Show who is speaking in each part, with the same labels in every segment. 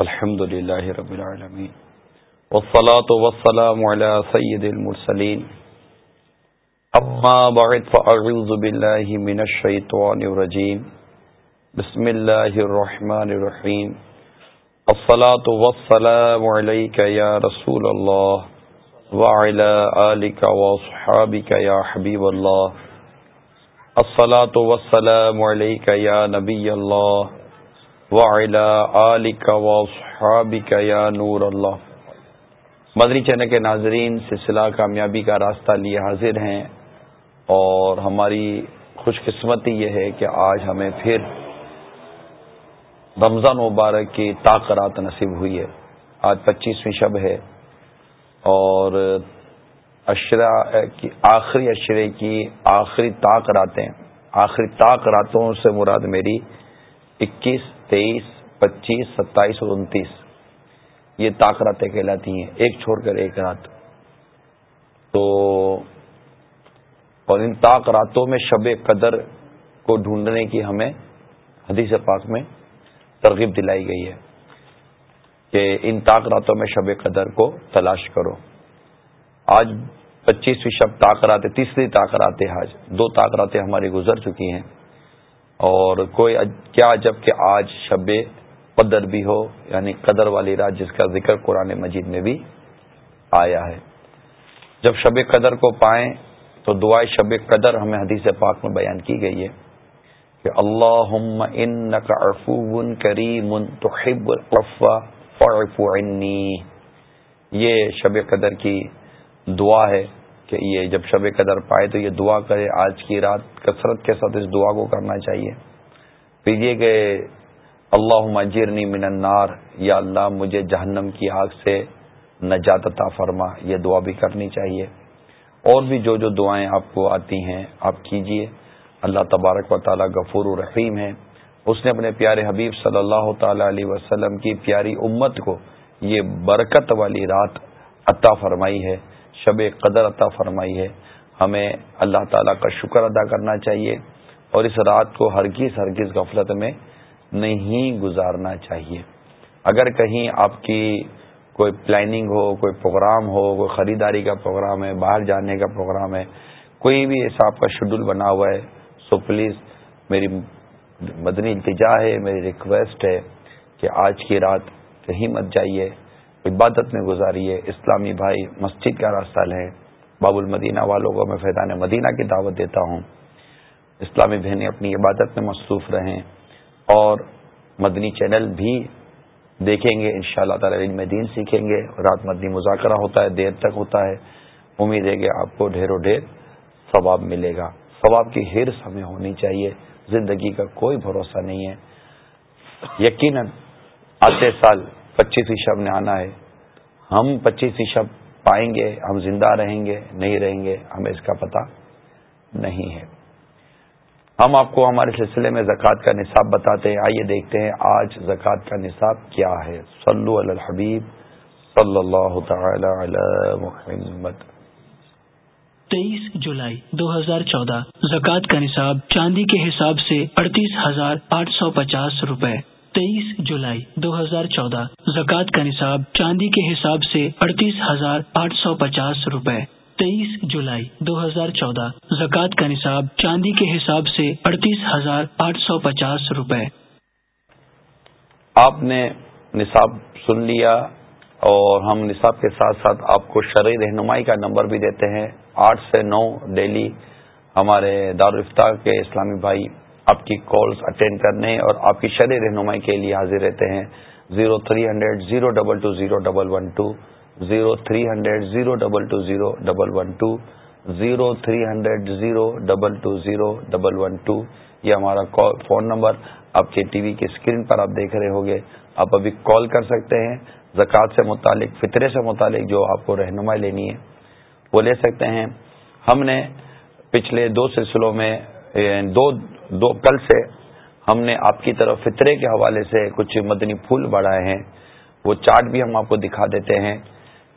Speaker 1: الحمد لله رب العالمين والصلاة والسلام على سيد المرسلين أما بعد فأعوذ بالله من الشيطان الرجيم بسم الله الرحمن الرحيم الصلاة والسلام عليك يا رسول الله وعلى آلك وصحابك يا حبيب الله الصلاة والسلام عليك يا نبي الله یا نور اللہ مدری چینل کے ناظرین، سلسلہ کامیابی کا راستہ لیے حاضر ہیں اور ہماری خوش قسمتی یہ ہے کہ آج ہمیں پھر رمضان مبارک کی طاقرات نصیب ہوئی ہے۔ آج پچیسویں شب ہے اور اشرا کی آخری اشرے کی آخری طاق راتیں آخری طاق راتوں سے مراد میری اکیس تیئیس، پچیس، ستائیس اور انتیس۔ یہ طاق راتیں کہلاتی ہیں، ایک چھوڑ کر ایک رات۔ تو اور ان طاق راتوں میں شب قدر کو ڈھونڈنے کی ہمیں حدیث پاک میں ترغیب دلائی گئی ہے کہ ان طاق راتوں میں شب قدر کو تلاش کرو۔ آج پچیسویں شب طاقراتے تیسری طاقراتے آج۔ دو طاقراتیں ہماری گزر چکی ہیں۔ اور کوئی کیا جبکہ آج شب قدر بھی ہو یعنی قدر والی رات جس کا ذکر قرآن مجید میں بھی آیا ہے۔ جب شب قدر کو پائیں تو دعائیں شب قدر ہمیں حدیث پاک میں بیان کی گئی ہے کہ اللہ ان کریم تحب عنی۔ یہ شب قدر کی دعا ہے۔ کہ یہ جب شب قدر پائے تو یہ دعا کرے، آج کی رات کثرت کے ساتھ اس دعا کو کرنا چاہیے۔ پھر یہ کہ اللہ مجرنی من النار، یا اللہ مجھے جہنم کی آگ سے نجات عطا فرما، یہ دعا بھی کرنی چاہیے۔ اور بھی جو جو دعائیں آپ کو آتی ہیں، آپ کیجیے۔ اللہ تبارک و تعالیٰ غفور الرحیم ہے۔ اس نے اپنے پیارے حبیب صلی اللہ تعالی علیہ وسلم کی پیاری امت کو یہ برکت والی رات عطا فرمائی ہے۔ شب قدر عطا فرمائی ہے۔ ہمیں اللہ تعالیٰ کا شکر ادا کرنا چاہیے اور اس رات کو ہرگز ہرگز غفلت میں نہیں گزارنا چاہیے۔ اگر کہیں آپ کی کوئی پلاننگ ہو، کوئی پروگرام ہو، کوئی خریداری کا پروگرام ہے، باہر جانے کا پروگرام ہے، کوئی بھی ایسا آپ کا شیڈول بنا ہوا ہے سو پلیز میری مدنی التجا ہے، میری ریکویسٹ ہے کہ آج کی رات کہیں مت جائیے۔ عبادت میں گزاری اسلامی بھائی مسجد کا راستہ لیں باب المدینہ والوں کو میں فیضان مدینہ کی دعوت دیتا ہوں۔ اسلامی بہنیں اپنی عبادت میں مصروف رہیں اور مدنی چینل بھی دیکھیں گے۔ ان شاء اللہ تعالی علم دین سیکھیں گے۔ رات مدنی مذاکرہ ہوتا ہے، دیر تک ہوتا ہے۔ امید ہے کہ آپ کو ڈھیر و ڈھیر ثواب ملے گا۔ ثواب کی ہرس ہمیں ہونی چاہیے۔ زندگی کا کوئی بھروسہ نہیں ہے۔ یقیناً آتے سال پچیسویں شب نے آنا ہے۔ ہم پچیسویں شب پائیں گے، ہم زندہ رہیں گے، نہیں رہیں گے، ہمیں اس کا پتہ نہیں ہے۔ ہم آپ کو ہمارے سلسلے میں زکوٰۃ کا نصاب بتاتے ہیں۔ آئیے دیکھتے ہیں آج زکوٰۃ کا نصاب کیا ہے۔ صلو علی الحبیب صلی اللہ تعالی علی محمد۔
Speaker 2: تیئیس جولائی دو ہزار چودہ، زکوٰۃ کا نصاب چاندی کے حساب سے اڑتیس ہزار آٹھ سو پچاس روپے۔ تیئیس جولائی دو ہزار چودہ۔ زکوٰۃ کا نصاب چاندی کے حساب سے اڑتیس ہزار آٹھ سو پچاس روپے۔ تیئیس جولائی دو ہزار چودہ۔ زکوٰۃ کا نصاب چاندی کے حساب سے اڑتیس ہزار آٹھ سو پچاس روپے۔
Speaker 1: آپ نے نصاب سن لیا اور ہم نصاب کے ساتھ ساتھ آپ کو شرعی رہنمائی کا نمبر بھی دیتے ہیں۔ آٹھ سے نو ڈیلی ہمارے دارالفتہ کے اسلامی بھائی آپ کی کالز اٹینڈ کرنے اور آپ کی شرح رہنمائی کے لیے حاضر رہتے ہیں۔ Zero three hundred zero double two zero double one two, zero three hundred zero double two zero double one two, zero three hundred zero double two zero double one two یہ ہمارا فون نمبر آپ کے T V کی screen پر آپ دیکھ رہے ہوں گے۔ آپ ابھی کال کر سکتے ہیں۔ زکوٰۃ سے متعلق، فطرے سے متعلق جو آپ کو رہنمائی لینی ہے، وہ لے سکتے ہیں۔ ہم نے پچھلے دو سلسلوں میں یعنی دو دو کل سے ہم نے آپ کی طرف فطرے کے حوالے سے کچھ مدنی پھول بڑھائے ہیں۔ وہ چارٹ بھی ہم آپ کو دکھا دیتے ہیں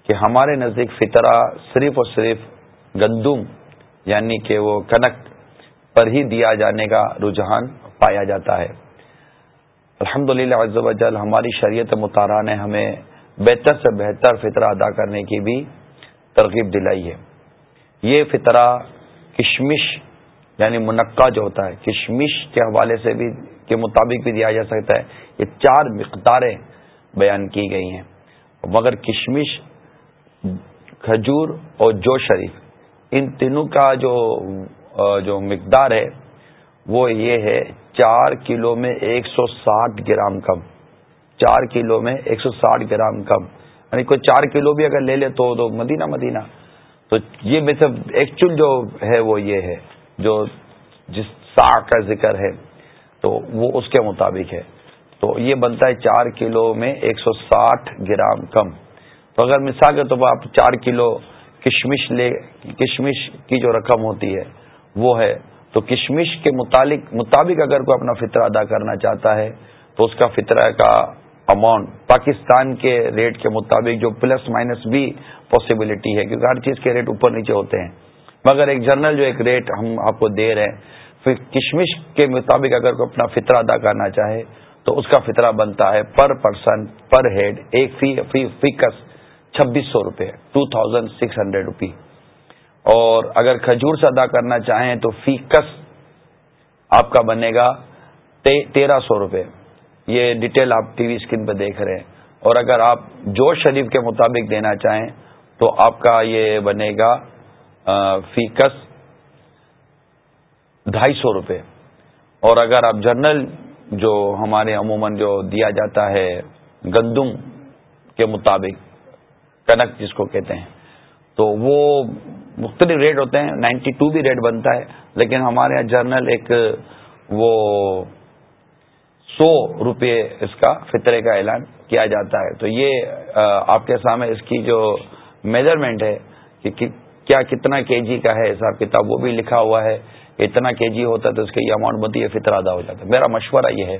Speaker 1: کہ ہمارے نزدیک فطرہ صرف اور صرف گندم یعنی کہ وہ کنک پر ہی دیا جانے کا رجحان پایا جاتا ہے۔ الحمد للہ ہماری شریعت مطالعہ نے ہمیں بہتر سے بہتر فطرہ ادا کرنے کی بھی ترغیب دلائی ہے۔ یہ فطرہ کشمش یعنی منقع جو ہوتا ہے، کشمش کے حوالے سے بھی، کے مطابق بھی دیا جا سکتا ہے۔ یہ چار مقداریں بیان کی گئی ہیں۔ مگر کشمش، کھجور اور جو شریف، ان تینوں کا جو جو مقدار ہے، وہ یہ ہے، چار کلو میں ایک سو ساٹھ گرام کم۔ چار کلو میں ایک سو ساٹھ گرام کم۔ یعنی کوئی چار کلو بھی اگر لے لے تو مدینہ مدینہ۔ تو یہ میں سے ایکچوئل جو ہے، وہ یہ ہے۔ جو جس سا کا ذکر ہے، تو وہ اس کے مطابق ہے۔ تو یہ بنتا ہے چار کلو میں ایک سو ساٹھ گرام کم۔ تو اگر مثال کے طور پر آپ چار کلو کشمش لے، کشمش کی جو رقم ہوتی ہے، وہ ہے۔ تو کشمش کے متعلق، مطابق اگر کوئی اپنا فطرہ ادا کرنا چاہتا ہے، تو اس کا فطرہ کا اماؤنٹ پاکستان کے ریٹ کے مطابق جو پلس مائنس بھی پاسبلٹی ہے، کیونکہ ہر چیز کے ریٹ اوپر نیچے ہوتے ہیں۔ مگر ایک جرنل جو ایک ریٹ ہم آپ کو دے رہے ہیں، پھر کشمش کے مطابق اگر کوئی اپنا فطرہ ادا کرنا چاہے، تو اس کا فطرہ بنتا ہے پر پرسن، پر ہیڈ، ایک فی فی، فیکس چھبیس سو روپے two thousand six hundred rupee. اور اگر کھجور سے ادا کرنا چاہیں تو فیکس آپ کا بنے گا تیرہ سو روپے۔ یہ ڈیٹیل آپ ٹی وی اسکرین پہ دیکھ رہے ہیں۔ اور اگر آپ جوش شریف کے مطابق دینا چاہیں تو آپ کا یہ بنے گا فیکس ڈھائی سو روپے۔ اور اگر آپ جرنل جو ہمارے عموماً جو دیا جاتا ہے گندم کے مطابق کنک جس کو کہتے ہیں، تو وہ مختلف ریٹ ہوتے ہیں، نائنٹی ٹو بھی ریٹ بنتا ہے، لیکن ہمارے یہاں جرنل ایک وہ سو روپے اس کا فطرے کا اعلان کیا جاتا ہے۔ تو یہ آپ کے سامنے اس کی جو میجرمنٹ ہے کہ کیا کتنا کے جی کا ہے حساب کتاب؟ وہ بھی لکھا ہوا ہے اتنا کے جی ہوتا ہے تو اس کا یہ اماؤنٹ بنتی ہے فطر ادا ہو جاتا ہے۔ میرا مشورہ یہ ہے،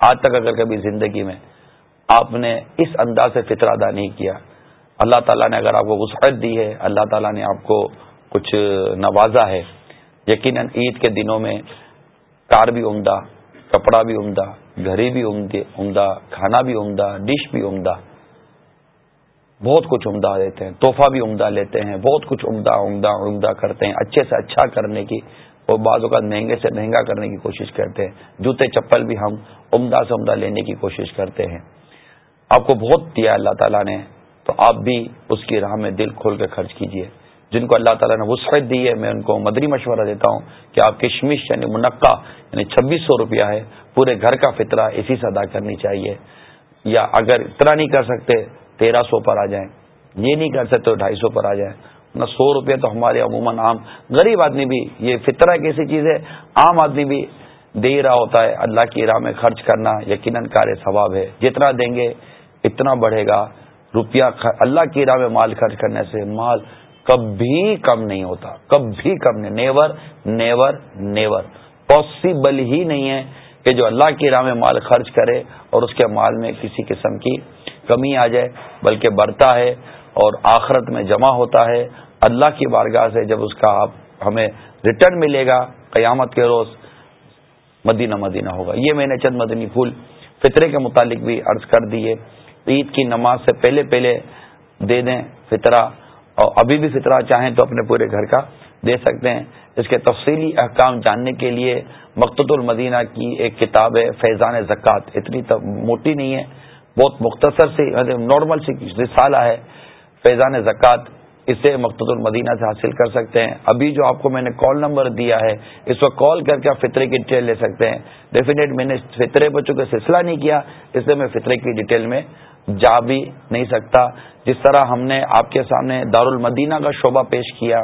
Speaker 1: آج تک اگر کبھی زندگی میں آپ نے اس انداز سے فطر ادا نہیں کیا، اللہ تعالیٰ نے اگر آپ کو وسعت دی ہے، اللہ تعالیٰ نے آپ کو کچھ نوازا ہے۔ یقیناً عید کے دنوں میں کار بھی عمدہ، کپڑا بھی عمدہ، گھڑی بھی عمدہ، کھانا بھی عمدہ، ڈش بھی عمدہ۔ بہت کچھ عمدہ لیتے ہیں، تحفہ بھی عمدہ لیتے ہیں، بہت کچھ عمدہ عمدہ عمدہ کرتے ہیں، اچھے سے اچھا کرنے کی اور بعض اوقات مہنگے سے مہنگا کرنے کی کوشش کرتے ہیں۔ جوتے، چپل بھی ہم عمدہ سے عمدہ لینے کی کوشش کرتے ہیں۔ آپ کو بہت دیا اللہ تعالیٰ نے، تو آپ بھی اس کی راہ میں دل کھول کے خرچ کیجیے جن کو اللہ تعالیٰ نے وسعت دی ہے، میں ان کو مدری مشورہ دیتا ہوں کہ آپ کشمش یعنی منقع یعنی چھبیس سو روپیہ ہے، پورے گھر کا فطرہ اسی سے ادا کرنی چاہیے۔ یا اگر اتنا نہیں کر سکتے تیرہ سو پر آ جائیں۔ یہ نہیں کر سکتے ڈھائی سو پر آ جائیں۔ نہ سو روپے تو ہمارے عموماً عام۔ غریب آدمی بھی یہ فطرہ ایک ایسی چیز ہے، عام آدمی بھی دے رہا ہوتا ہے، اللہ کی راہ میں خرچ کرنا یقیناً کار ثواب ہے۔ جتنا دیں گے اتنا بڑھے گا۔ روپیہ اللہ کی راہ میں مال خرچ کرنے سے مال کبھی کم نہیں ہوتا۔ کبھی کم نہیں۔ نیور نیور نیور پاسبل ہی نہیں ہے کہ جو اللہ کی راہ میں مال خرچ کرے اور اس کے مال میں کسی قسم کی کمی آ جائے، بلکہ بڑھتا ہے اور آخرت میں جمع ہوتا ہے۔ اللہ کی بارگاہ سے جب اس کا ہمیں ریٹرن ملے گا، قیامت کے روز مدینہ مدینہ ہوگا۔ یہ میں نے چند مدنی پھول فطرے کے متعلق بھی عرض کر دیے۔ عید کی نماز سے پہلے پہلے دے دیں فطرہ، اور ابھی بھی فطرہ چاہیں تو اپنے پورے گھر کا دے سکتے ہیں۔ اس کے تفصیلی احکام جاننے کے لیے مقت المدینہ کی ایک کتاب ہے، فیضان زکوٰۃ۔ اتنی موٹی نہیں ہے۔ بہت مختصر سی یعنی نارمل سی رسالہ ہے، فیضان زکوٰۃ اسے مقتد المدینہ سے حاصل کر سکتے ہیں۔ ابھی جو آپ کو میں نے کال نمبر دیا ہے، اس وقت کال کر کے آپ فطرے کی ڈیٹیل لے سکتے ہیں۔ ڈیفینیٹ میں نے فطرے بچوں کا سلسلہ نہیں کیا، اس لیے میں فطرے کی ڈیٹیل میں جا بھی نہیں سکتا۔ جس طرح ہم نے آپ کے سامنے دار المدینہ کا شعبہ پیش کیا،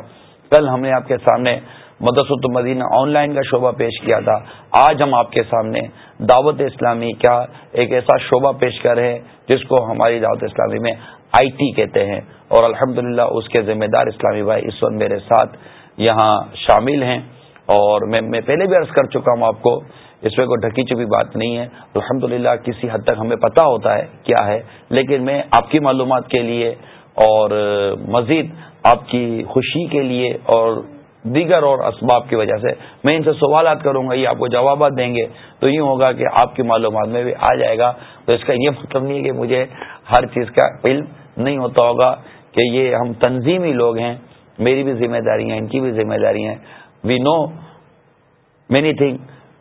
Speaker 1: کل ہم نے آپ کے سامنے مدرسۃ المدینہ آن لائن کا شعبہ پیش کیا تھا۔ آج ہم آپ کے سامنے دعوت اسلامی کیا ایک ایسا شعبہ پیش کر رہے ہیں جس کو ہماری دعوت اسلامی میں آئی ٹی کہتے ہیں۔ اور الحمد اس کے ذمہ دار اسلامی بھائی اس وقت میرے ساتھ یہاں شامل ہیں۔ اور میں میں پہلے بھی عرض کر چکا ہوں آپ کو، اس میں کوئی ڈھکی چپی بات نہیں ہے۔ الحمد کسی حد تک ہمیں پتا ہوتا ہے کیا ہے، لیکن میں آپ کی معلومات کے لیے اور مزید آپ کی خوشی کے لیے اور دیگر اور اسباب کی وجہ سے میں ان سے سوالات کروں گا، یہ آپ کو جوابات دیں گے۔ تو یوں ہوگا کہ آپ کی معلومات میں بھی آ جائے گا۔ تو اس کا یہ مطلب نہیں ہے کہ مجھے ہر چیز کا علم نہیں ہوتا ہوگا کہ یہ ہم تنظیمی لوگ ہیں، میری بھی ذمہ داری ہیں، ان کی بھی ذمہ داری ہیں۔ We know many thing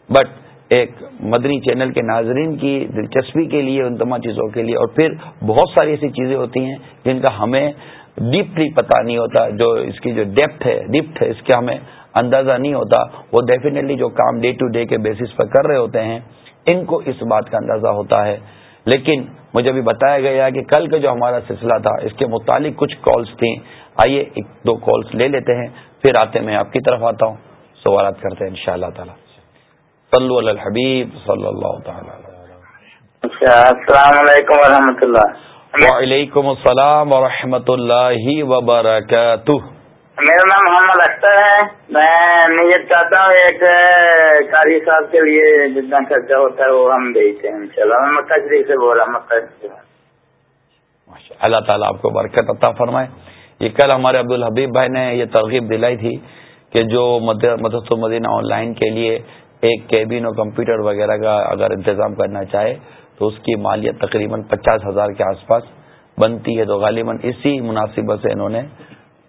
Speaker 1: but ایک مدنی چینل کے ناظرین کی دلچسپی کے لیے، ان تمام چیزوں کے لیے، اور پھر بہت ساری ایسی چیزیں ہوتی ہیں جن کا ہمیں ڈیپلی پتا نہیں ہوتا جو اس کی جو ڈیپتھ ہے ڈیپتھ ہے، اس کا ہمیں اندازہ نہیں ہوتا۔ وہ ڈیفینیٹلی جو کام ڈے ٹو ڈے کے بیسس پر کر رہے ہوتے ہیں، ان کو اس بات کا اندازہ ہوتا ہے۔ لیکن مجھے ابھی بتایا گیا کہ کل کا جو ہمارا سلسلہ تھا، اس کے متعلق کچھ کالس تھیں۔ آئیے ایک دو کالس لے لیتے ہیں، پھر آتے میں آپ کی طرف آتا ہوں۔ سوالات کرتے ہیں ان شاء اللہ تعالیٰ۔ صلو علی الحبیب صلی اللہ تعالی
Speaker 3: السلام علیکم ورحمۃ اللہ۔
Speaker 1: وعلیکم السلام ورحمۃ اللہ وبرکاتہ۔
Speaker 3: میرا نام محمد اختر ہے۔ میں نیت چاہتا ہوں ایک قاری صاحب کے لیے جتنا خرچہ ہوتا ہے وہ ہم دیتے ہیں چلو میں تجریح سے بول رہا ہوں
Speaker 1: اللہ۔ تعالیٰ آپ کو برکت عطا فرمائے۔ یہ کل ہمارے عبد الحبیب بھائی نے یہ ترغیب دلائی تھی کہ جو مدد مدینہ آن لائن کے لیے ایک کیبن اور کمپیوٹر وغیرہ کا اگر انتظام کرنا چاہے تو اس کی مالیت تقریباً پچاس ہزار کے آس پاس بنتی ہے تو غالباً اسی مناسبت سے انہوں نے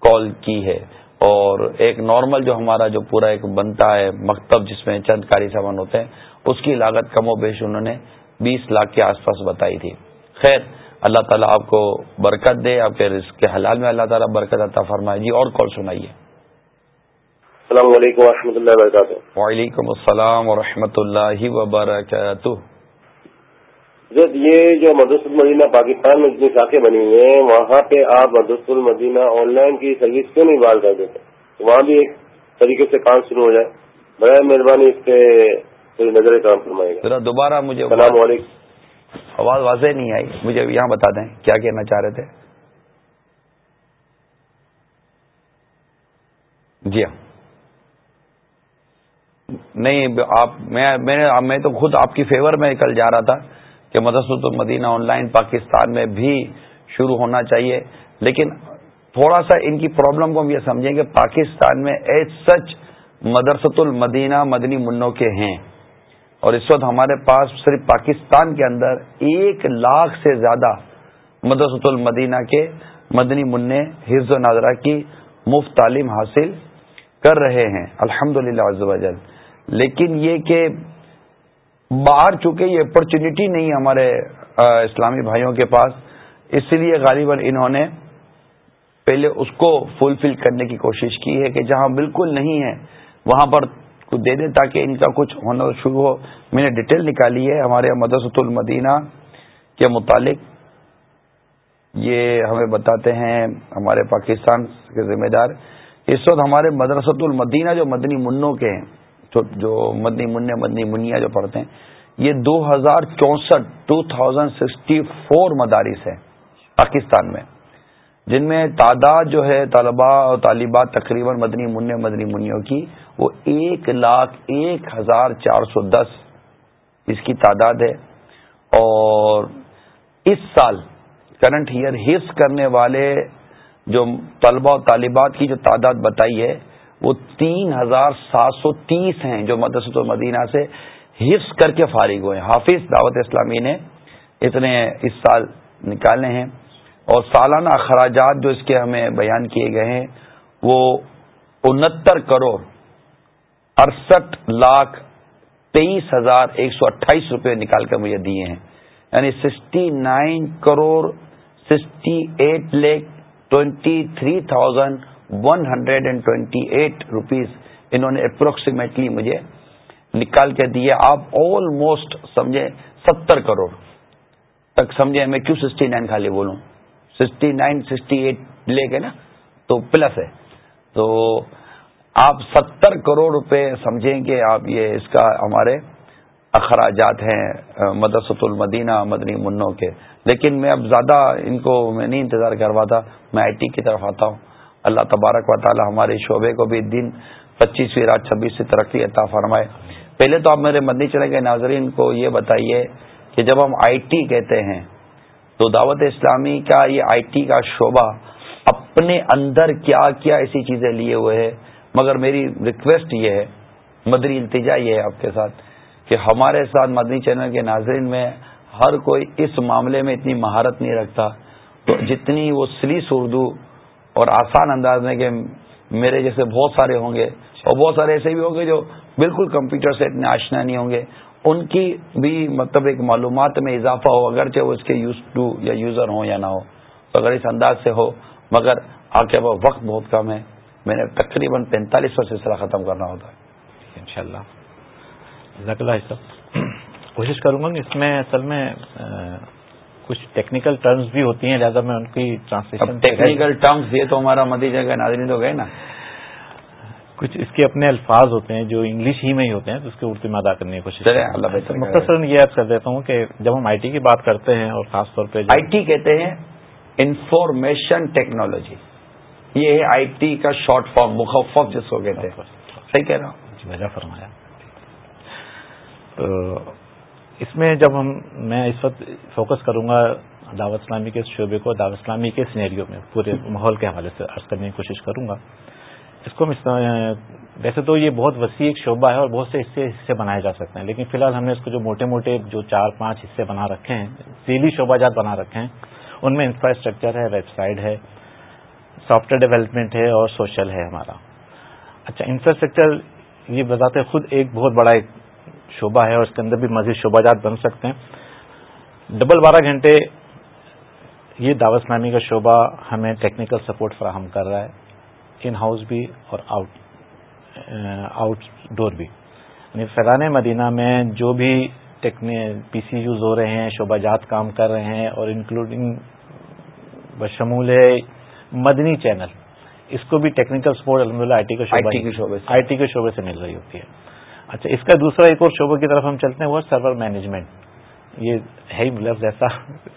Speaker 1: کال کی ہے۔ اور ایک نارمل جو ہمارا جو پورا ایک بنتا ہے مکتب جس میں چند کاری سامان ہوتے ہیں اس کی لاگت کم و بیش انہوں نے بیس لاکھ کے آس پاس بتائی تھی۔ خیر اللہ تعالیٰ آپ کو برکت دے آپ کے رزق کے حلال میں اللہ تعالیٰ برکت عطا فرمائے۔ جی اور کال سنائیے۔
Speaker 4: السلام علیکم و اللہ وبرکاتہ۔
Speaker 1: وعلیکم السلام و اللہ وبرکاتہ۔
Speaker 4: یہ جو مدرس المدینہ پاکستان میں جتنی شاخیں بنی ہوئی ہیں وہاں پہ آپ مدرس المدینہ آن لائن کی سروس کیوں نہیں بال کر دیتے؟ وہاں بھی ایک طریقے سے کام شروع ہو جائے۔ بڑا مہربانی اس پہ نظر کام فرمائے
Speaker 1: گا۔ دوبارہ مجھے
Speaker 4: السلام علیکم۔
Speaker 1: آواز واضح نہیں آئی۔ مجھے یہاں بتا دیں کیا کہنا چاہ رہے تھے۔ جی ہاں۔ نہیں آپ میں تو خود آپ کی فیور میں کل جا رہا تھا۔ کہ مدرسۃ المدینہ آن لائن پاکستان میں بھی شروع ہونا چاہیے۔ لیکن تھوڑا سا ان کی پرابلم کو ہم یہ سمجھیں کہ پاکستان میں ایز سچ مدرسۃ المدینہ مدنی منوں کے ہیں۔ اور اس وقت ہمارے پاس صرف پاکستان کے اندر ایک لاکھ سے زیادہ مدرسۃ المدینہ کے مدنی منع حفظ و ناظرہ کی مفت تعلیم حاصل کر رہے ہیں۔ الحمد للہ لیکن یہ کہ باہر چکے یہ اپرچونٹی نہیں ہمارے اسلامی بھائیوں کے پاس، اس لیے غالباً انہوں نے پہلے اس کو فلفل کرنے کی کوشش کی ہے کہ جہاں بالکل نہیں ہے، وہاں پر کچھ دے دیں تاکہ ان کا کچھ ہونا شروع ہو۔ میں نے ڈیٹیل نکالی ہے ہمارے مدرسۃ المدینہ کے متعلق۔ یہ ہمیں بتاتے ہیں ہمارے پاکستان کے ذمہ دار۔ اس وقت ہمارے مدرسۃ المدینہ جو مدنی منوں کے ہیں جو مدنی منع، مدنی منیا جو پڑھتے ہیں، یہ دو ہزار چونسٹھ ٹو تھاؤزینڈ سکسٹی فور مدارس ہیں پاکستان میں، جن میں تعداد جو ہے طلباء اور طالبات تقریباً مدنی منع، مدنی منوں کی، وہ ایک لاکھ ایک ہزار چار سو دس اس کی تعداد ہے۔ اور اس سال کرنٹ ایئر حص کرنے والے جو طلباء و طالبات کی جو تعداد بتائی ہے وہ تین ہزار سات سو تیس ہیں جو مدرسۃ المدینہ سے حفظ کر کے فارغ ہوئے حافظ دعوت اسلامی نے اتنے اس سال نکالے ہیں اور سالانہ اخراجات جو اس کے ہمیں بیان کیے گئے ہیں، وہ انہتر کروڑ اڑسٹھ لاکھ تیئیس ہزار ایک سو اٹھائیس روپے نکال کر مجھے دیے ہیں۔ یعنی sixty nine crore, sixty eight lakh twenty three thousand one hundred and twenty eight rupees انہوں نے اپروکسیمیٹلی مجھے نکال کے دیے آپ آلموسٹ سمجھے ستر کروڑ تک سمجھے میں کیوں سکسٹی نائن خالی بولوں؟ سکسٹی نائن سکسٹی ایٹ لے کے نا تو پلس ہے۔ تو آپ ستر کروڑ روپے سمجھیں کہ آپ یہ اس کا ہمارے اخراجات ہیں مدرسۃ المدینہ مدنی منوں کے۔ لیکن میں اب زیادہ ان کو میں نہیں انتظار کروا تھا، میں آئی ٹی کی طرف آتا ہوں۔ اللہ تبارک و تعالی ہمارے شعبے کو بھی دن پچیسویں رات چھبیس سے ترقی عطا فرمائے۔ پہلے تو آپ میرے مدنی چلے گئے، ناظرین کو یہ بتائیے کہ جب ہم آئی ٹی کہتے ہیں تو دعوت اسلامی کا یہ آئی ٹی کا شعبہ اپنے اندر کیا کیا ایسی چیزیں لیے ہوئے ہیں؟ مگر میری ریکویسٹ یہ ہے، مدری التجا یہ ہے آپ کے ساتھ کہ ہمارے ساتھ مدنی چینل کے ناظرین میں ہر کوئی اس معاملے میں اتنی مہارت نہیں رکھتا۔ تو جتنی وہ سلیس اردو اور آسان انداز میں کہ میرے جیسے بہت سارے ہوں گے اور بہت سارے ایسے بھی ہوں گے جو بالکل کمپیوٹر سے اتنے آشنا نہیں ہوں گے۔ ان کی بھی مطلب ایک معلومات میں اضافہ ہو، اگرچہ وہ اس کے یوز ٹو یا یوزر ہوں یا نہ ہو۔ اگر اس انداز سے ہو، مگر آ کے وہ وقت بہت کم ہے۔ میں نے تقریباً پینتالیس سو سلسلہ ختم کرنا ہوتا ہے۔
Speaker 5: ان شاء اللہ کوشش کروں گا کہ اس میں اصل میں کچھ ٹیکنیکل ٹرمز بھی ہوتی ہیں لہٰذا میں ان کی ٹرانسلیشن
Speaker 1: ٹیکنیکل ٹرمز یہ تو ہمارا مدی جگہ ناظرین تو گئے نا۔
Speaker 5: کچھ اس کے اپنے الفاظ ہوتے ہیں جو انگلش ہی میں ہی ہوتے ہیں تو اس کے اردو میں ادا کرنے کی کوشش مختصر یہ یاد کر دیتا ہوں کہ جب ہم آئی ٹی کی بات کرتے ہیں اور خاص طور پہ
Speaker 1: آئی ٹی کہتے ہیں انفارمیشن ٹیکنالوجی یہ ہے آئی ٹی کا شارٹ فارم مخفف جس کو کہتے ہیں۔ صحیح کہہ رہا ہوں؟
Speaker 5: جی، فرمایا۔ تو اس میں جب ہم میں اس وقت فوکس کروں گا دعوت اسلامی کے شعبے کو، دعوت اسلامی کے سینیریو میں، پورے ماحول کے حوالے سے عرض کرنے کی کوشش کروں گا۔ اس کو ویسے تو یہ بہت وسیع ایک شعبہ ہے اور بہت سے حصے حصے بنائے جا سکتے ہیں، لیکن فی الحال ہم نے اس کو جو موٹے موٹے جو چار پانچ حصے بنا رکھے ہیں، ذیلی شعبہ جات بنا رکھے ہیں، ان میں انفراسٹرکچر ہے ویب سائٹ ہے سافٹ ویئر ڈیولپمنٹ ہے اور سوشل ہے ہمارا۔ اچھا انفراسٹرکچر یہ بتاتے خود ایک بہت بڑا ایک شعبہ ہے اور اس کے اندر بھی مزید شعبہ جات بن سکتے ہیں۔ ڈبل بارہ گھنٹے یہ دعوت اسلامی کا شعبہ ہمیں ٹیکنیکل سپورٹ فراہم کر رہا ہے۔ ان ہاؤس بھی اور آؤٹ آؤٹ ڈور بھی۔ یعنی فیضان مدینہ میں جو بھی پی سی یوز ہو رہے ہیں شعبہ جات کام کر رہے ہیں اور انکلوڈنگ بشمول مدنی چینل اس کو بھی ٹیکنیکل سپورٹ الحمد للہ آئی ٹی شعبے آئی ٹی کے شعبے سے مل رہی ہوتی ہے۔ اچھا اس کا دوسرا ایک اور شعبہ کی طرف ہم چلتے ہیں وہ سرور مینجمنٹ۔ یہ ہے ہی لفظ ایسا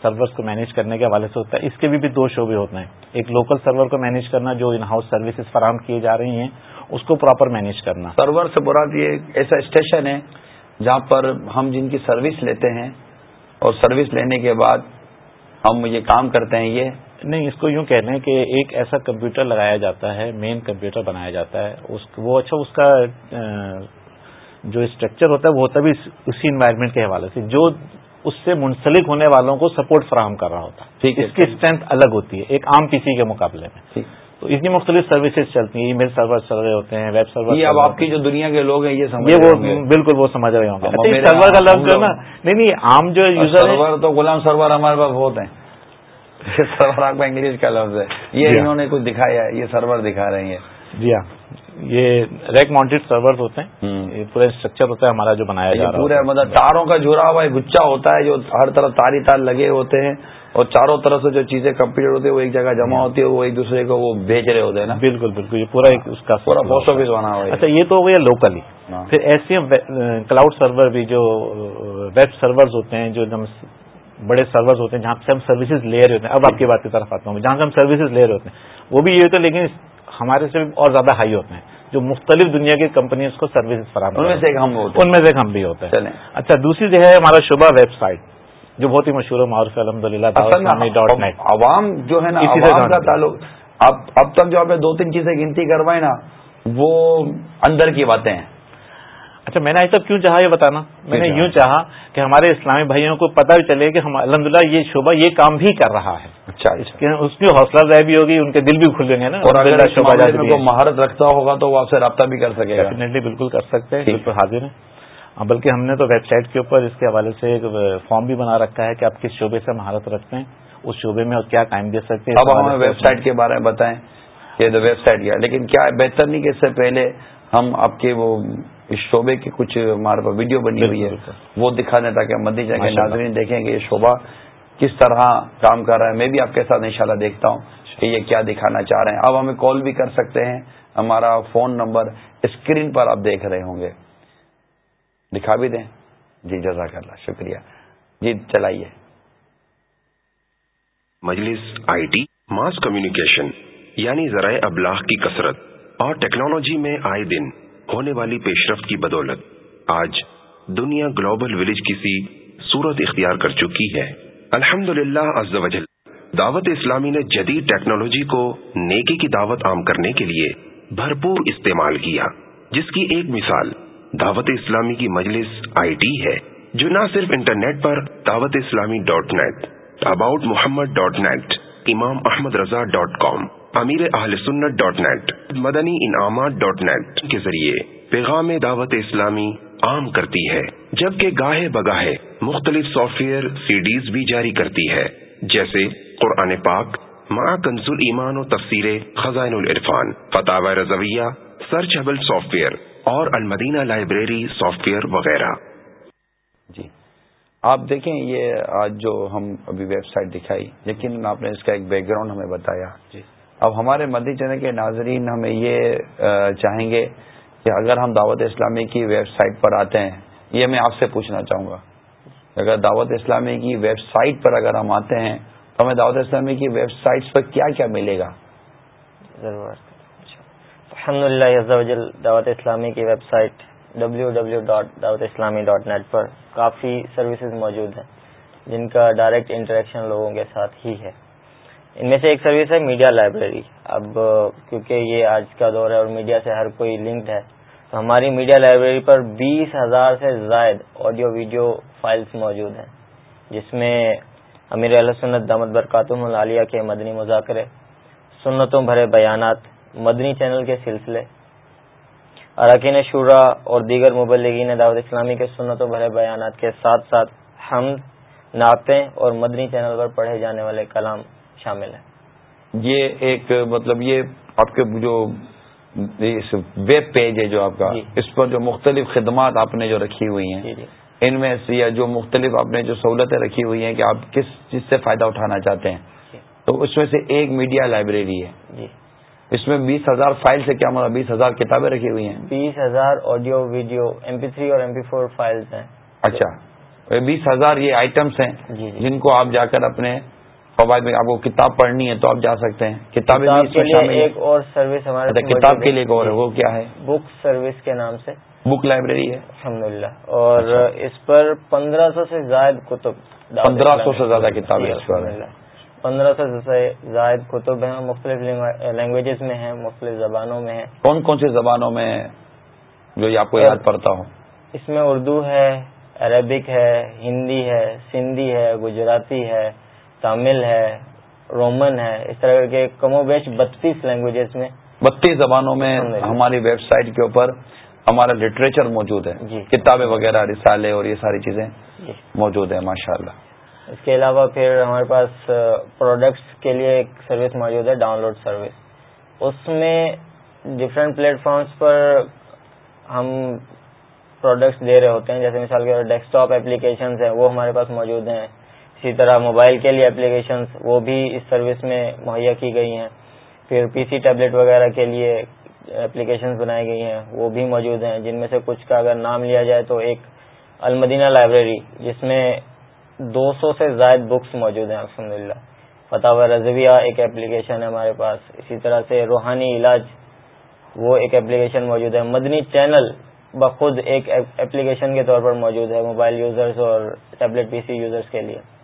Speaker 5: سرورس کو مینیج کرنے کے حوالے سے ہوتا ہے۔ اس کے بھی, بھی دو شعبے ہوتے ہیں۔ ایک لوکل سرور کو مینیج کرنا جو ان ہاؤس سروسز فراہم کیے جا رہی ہیں اس کو پراپر مینیج کرنا۔
Speaker 1: سرور سے براد یہ ایسا اسٹیشن ہے جہاں پر ہم جن کی سروس لیتے ہیں اور سروس لینے کے بعد ہم یہ کام کرتے ہیں یہ
Speaker 5: نہیں اس کو یوں کہہ لیں کہ ایک ایسا کمپیوٹر لگایا جاتا ہے مین کمپیوٹر بنایا جاتا ہے اس وہ اچھا اس کا جو اسٹرکچر ہوتا ہے وہ ہوتا بھی اسی انوائرمنٹ کے حوالے سے جو اس سے منسلک ہونے والوں کو سپورٹ فراہم کر رہا ہوتا۔ ہے اس کی اسٹرینتھ الگ ہوتی ہے ایک عام پی سی کے مقابلے میں۔ تو اس کی مختلف سروسز چلتی ہیں ای میل سرور چل رہے ہوتے ہیں ویب سرور
Speaker 1: یہ اب آپ کی جو دنیا کے لوگ ہیں یہ سمجھ
Speaker 5: یہ وہ بالکل وہ سمجھ رہے ہوں گے۔ سرور کا لفظ جو نا نہیں نہیں عام جو
Speaker 1: یوزر سرور تو غلام سرور ہمارے پاس بہت ہیں۔ سرور آپ کا انگلش کا لفظ ہے۔ یہ جی ہاں۔ انہوں نے کچھ دکھایا ہے یہ سرور دکھا رہے ہیں۔
Speaker 5: جی ہاں۔ یہ ریک ماؤنٹڈ سرور ہوتے ہیں یہ پورا اسٹرکچر ہوتا ہے ہمارا جو بنایا جا رہا
Speaker 1: پورے مطلب تاروں کا جڑا ہوا گچا ہوتا ہے جو ہر طرف تاری تار لگے ہوتے ہیں اور چاروں طرف سے جو چیزیں کمپیوٹر ہوتی ہے وہ ایک جگہ جمع ہوتی ہے وہ ایک دوسرے کو وہ بھیج رہے ہوتے ہیں نا۔
Speaker 5: بالکل بالکل یہ پورا اس کا
Speaker 1: پورا پوسٹ آفس بنا ہوا ہے۔
Speaker 5: اچھا یہ تو ہو گیا لوکلی ہاں۔ پھر ایسے کلاؤڈ سرور بھی جو ویب سرور ہوتے ہیں جو بڑے سرور ہوتے ہیں جہاں سے ہم سروسز لے رہے ہوتے ہیں۔ اب آپ کی بات کی طرف آتا ہوں جہاں سے ہم سروسز لے رہے ہوتے ہیں وہ بھی یہ ہوتا ہے لیکن ہمارے سے اور زیادہ ہائی ہوتے ہیں جو مختلف دنیا کی کمپنیز کو سروسز فراہم
Speaker 1: ان میں سے ہم
Speaker 5: ان میں سے ہم بھی ہوتے ہیں۔ اچھا دوسری جو ہے ہمارا شعبہ ویب سائٹ جو بہت ہی مشہور ہے معروف الحمد للہ
Speaker 1: عوام جو ہے نا عوام کا تعلق۔ اب اب تک جو آپ نے دو تین چیزیں گنتی کروائے نا وہ اندر کی باتیں ہیں۔
Speaker 5: اچھا میں نے آج تک کیوں چاہا یہ بتانا؟ میں نے یوں چاہا کہ ہمارے اسلامی بھائیوں کو پتہ بھی چلے کہ الحمد للہ یہ شعبہ یہ کام بھی کر رہا ہے۔
Speaker 1: اچھا
Speaker 5: اس کی حوصلہ افزائی بھی ہوگی ان کے دل بھی کھل گئے نا۔
Speaker 1: اور اگر مہارت رکھتا ہوگا تو وہ آپ سے رابطہ بھی کر سکے
Speaker 5: گا۔ ڈیفینیٹلی بالکل کر سکتے ہیں بالکل حاضر ہیں۔ بلکہ ہم نے تو ویب سائٹ کے اوپر اس کے حوالے سے ایک فارم بھی بنا رکھا ہے کہ آپ کس شعبے سے مہارت رکھتے ہیں اس شعبے میں کیا ٹائم دے سکتے ہیں
Speaker 1: اب ہمیں ویب سائٹ کے بارے میں بتائیں کہ ویب سائٹ کیا لیکن کیا بہتر نہیں کہ اس سے پہلے ہم آپ کے وہ اس شعبے کی کچھ ہمارے پاس ویڈیو بنی ہوئی ہے وہ دکھا دیں تاکہ مدی جگہ ناظرین دیکھیں کہ یہ شعبہ کس طرح کام کر رہا ہے۔ میں بھی آپ کے ساتھ انشاءاللہ دیکھتا ہوں کہ یہ کیا دکھانا چاہ رہے ہیں۔ اب ہمیں کال بھی کر سکتے ہیں۔ ہمارا فون نمبر اسکرین پر آپ دیکھ رہے ہوں گے۔ دکھا بھی دیں۔ جی جزاک اللہ شکریہ۔ جی چلائیے۔
Speaker 6: مجلس آئی ٹی ماس کمیونیکیشن یعنی ذرائع ابلاغ کی کثرت اور ٹیکنالوجی میں آئے دن۔ ہونے والی پیش رفت کی بدولت آج دنیا گلوبل ولیج کی سی صورت اختیار کر چکی ہے۔ الحمد للہ دعوت اسلامی نے جدید ٹیکنالوجی کو نیکی کی دعوت عام کرنے کے لیے بھرپور استعمال کیا، جس کی ایک مثال دعوت اسلامی کی مجلس آئی ٹی ہے، جو نہ صرف internet per Dawat Islami dot net, about Muhammad dot net, Imam Ahmad Raza dot com. امیر اہل سنت ڈاٹ نیٹ مدنی انعامات ڈاٹ نیٹ کے ذریعے پیغام دعوت اسلامی عام کرتی ہے جبکہ گاہے بگاہے مختلف سافٹ ویئر سی ڈیز بھی جاری کرتی ہے جیسے قرآن پاک ماں کنزل ایمان و تفسیر خزائن العرفان فتح رضویہ سرچ ہبل سافٹ ویئر اور المدینہ لائبریری سافٹ ویئر وغیرہ۔
Speaker 1: جی۔ آپ دیکھیں یہ آج جو ہم ابھی ویب سائٹ دکھائی لیکن آپ نے اس کا ایک بیک گراؤنڈ ہمیں بتایا۔ جی۔ اب ہمارے مدی چینل کے ناظرین ہمیں یہ چاہیں گے کہ اگر ہم دعوت اسلامی کی ویب سائٹ پر آتے ہیں، یہ میں آپ سے پوچھنا چاہوں گا۔ اگر دعوت اسلامی کی ویب سائٹ پر اگر ہم آتے ہیں، تو ہمیں دعوت اسلامی کی ویب سائٹس پر کیا کیا ملے گا؟
Speaker 7: ضرور۔ الحمد للہ دعوت اسلامی کی website W W dot Dawat Islami dot net پر کافی سروسز موجود ہیں، جن کا ڈائریکٹ انٹریکشن لوگوں کے ساتھ ہی ہے۔ ان میں سے ایک سروس ہے میڈیا لائبریری۔ اب، کیونکہ یہ آج کا دور ہے اور میڈیا سے ہر کوئی لنکڈ ہے، تو ہماری میڈیا لائبریری پر بیس ہزار سے زائد آڈیو، ویڈیو فائلز موجود ہیں، جس میں امیر علیہ سنت دامت برکاتم العالیہ کے مدنی مذاکرے، سنتوں بھرے بیانات، مدنی چینل کے سلسلے، اراکین شورا اور دیگر مبلغین دعوت اسلامی کے سنتوں بھرے بیانات کے ساتھ ساتھ ہم نعتیں اور مدنی چینل پر پڑھے جانے والے کلام شامل ہے۔
Speaker 1: یہ ایک مطلب یہ آپ کے جو ویب پیج ہے جو آپ کا جی۔ اس پر جو مختلف خدمات آپ نے جو رکھی ہوئی ہیں جی جی۔ ان میں سے یا جو مختلف آپ نے جو سہولتیں رکھی ہوئی ہیں کہ آپ کس چیز سے فائدہ اٹھانا چاہتے ہیں۔ تو اس میں سے ایک میڈیا لائبریری ہے۔ جی۔ اس میں بیس ہزار فائل سے کیا مطلب بیس ہزار کتابیں رکھی ہوئی ہیں۔
Speaker 7: بیس ہزار audio video M P three اور ایم پی فور فائلس ہیں۔
Speaker 1: اچھا۔ بیس ہزار یہ آئٹمس ہیں جن کو آپ جا کر اپنے فوائد میں آپ کو کتاب پڑھنی ہے تو آپ جا سکتے ہیں.
Speaker 7: کتابیں ایک اور سروس ہمارے
Speaker 1: اچھا، کتاب کے لیے ایک اور وہ کیا ہے؟
Speaker 7: بک سروس کے نام سے.
Speaker 1: بک لائبریری ہے.
Speaker 7: الحمد اور اچھا۔ اس پر پندرہ سو سے زائد کتب
Speaker 1: پندرہ سو سے زیادہ کتابیں اس پر.
Speaker 7: پندرہ سو سے زائد کتب ہیں مختلف لینگویجز میں ہیں مختلف زبانوں میں ہیں.
Speaker 1: کون کون سی زبانوں میں جو آپ کو یاد پڑتا ہو؟
Speaker 7: اس میں اردو ہے عربک ہے ہندی ہے سندھی ہے گجراتی ہے تامل ہے رومن ہے اس طرح کے کم و بیش بتیس لینگویجز میں
Speaker 1: بتیس زبانوں میں ہماری ویب سائٹ کے اوپر ہمارا لٹریچر موجود ہے۔ جی۔ کتابیں وغیرہ رسالے اور یہ ساری چیزیں جی۔ موجود ہیں ماشاء اللہ
Speaker 7: اس کے علاوہ پھر ہمارے پاس پروڈکٹس کے لیے ایک سروس موجود ہے ڈاؤن لوڈ سروس اس میں ڈفرینٹ پلیٹ فارمس پر ہم پروڈکٹس دے رہے ہوتے ہیں۔ جیسے مثال کے ڈیسک ٹاپ اپلیکیشنز ہیں وہ ہمارے پاس موجود ہیں۔ اسی طرح موبائل کے لیے اپلیکیشنس وہ بھی اس سروس میں مہیا کی گئی ہیں۔ پھر پی سی ٹیبلٹ وغیرہ کے لیے اپلیکیشنز بنائی گئی ہیں، وہ بھی موجود ہیں۔ جن میں سے کچھ کا اگر نام لیا جائے تو ایک المدینہ لائبریری، جس میں دو سو سے زائد بکس موجود ہیں الحمد للہ فتح رضویہ ایک اپلیکیشن ہے ہمارے پاس۔ اسی طرح سے روحانی علاج، وہ ایک اپلیکیشن موجود ہے۔ مدنی چینل بخود ایک اپلیکیشن کے طور پر موجود ہے، موبائل یوزرز اور ٹیبلٹ پی سی یوزرز کے لیے۔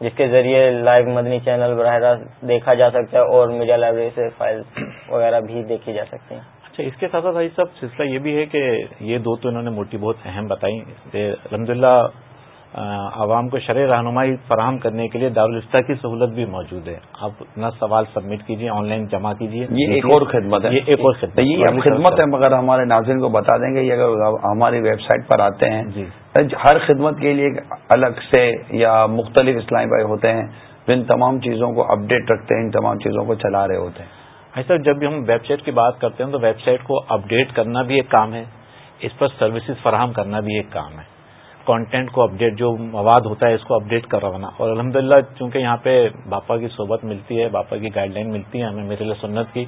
Speaker 7: جس کے ذریعے لائیو مدنی چینل براہ راست دیکھا جا سکتا ہے اور میڈیا لائبریری سے فائل وغیرہ بھی دیکھی جا سکتی ہیں۔
Speaker 5: اچھا اس کے ساتھ ساتھ صاحب، سلسلہ یہ بھی ہے کہ یہ دو تو انہوں نے موٹی بہت اہم بتائی الحمد للہ عوام کو شرح رہنمائی فراہم کرنے کے لیے دارالفتہ کی سہولت بھی موجود ہے۔ آپ اپنا سوال سبمٹ کیجیے آن لائن جمع کیجیے
Speaker 1: یہ ایک اور خدمت ہے۔
Speaker 5: یہ ایک اور خدمت
Speaker 1: یہ خدمت ہے۔ مگر ہمارے ناظرین کو بتا دیں گے یہ اگر ہماری ویب سائٹ پر آتے ہیں جی۔ ہر خدمت کے لیے الگ سے یا مختلف اسلامی بھائی ہوتے ہیں جو ان تمام چیزوں کو اپڈیٹ رکھتے ہیں ان تمام چیزوں کو چلا رہے ہوتے ہیں۔
Speaker 5: ایسا جب بھی ہم ویب سائٹ کی بات کرتے ہیں تو ویب سائٹ کو اپڈیٹ کرنا بھی ایک کام ہے اس پر سروسز فراہم کرنا بھی ایک کام ہے۔ کانٹینٹ کو اپڈیٹ جو مواد ہوتا ہے اس کو اپڈیٹ کروانا اور الحمدللہ چونکہ یہاں پہ باپا کی صحبت ملتی ہے، باپا کی گائیڈ لائن ملتی ہے ہمیں میرے لیے سنت کی،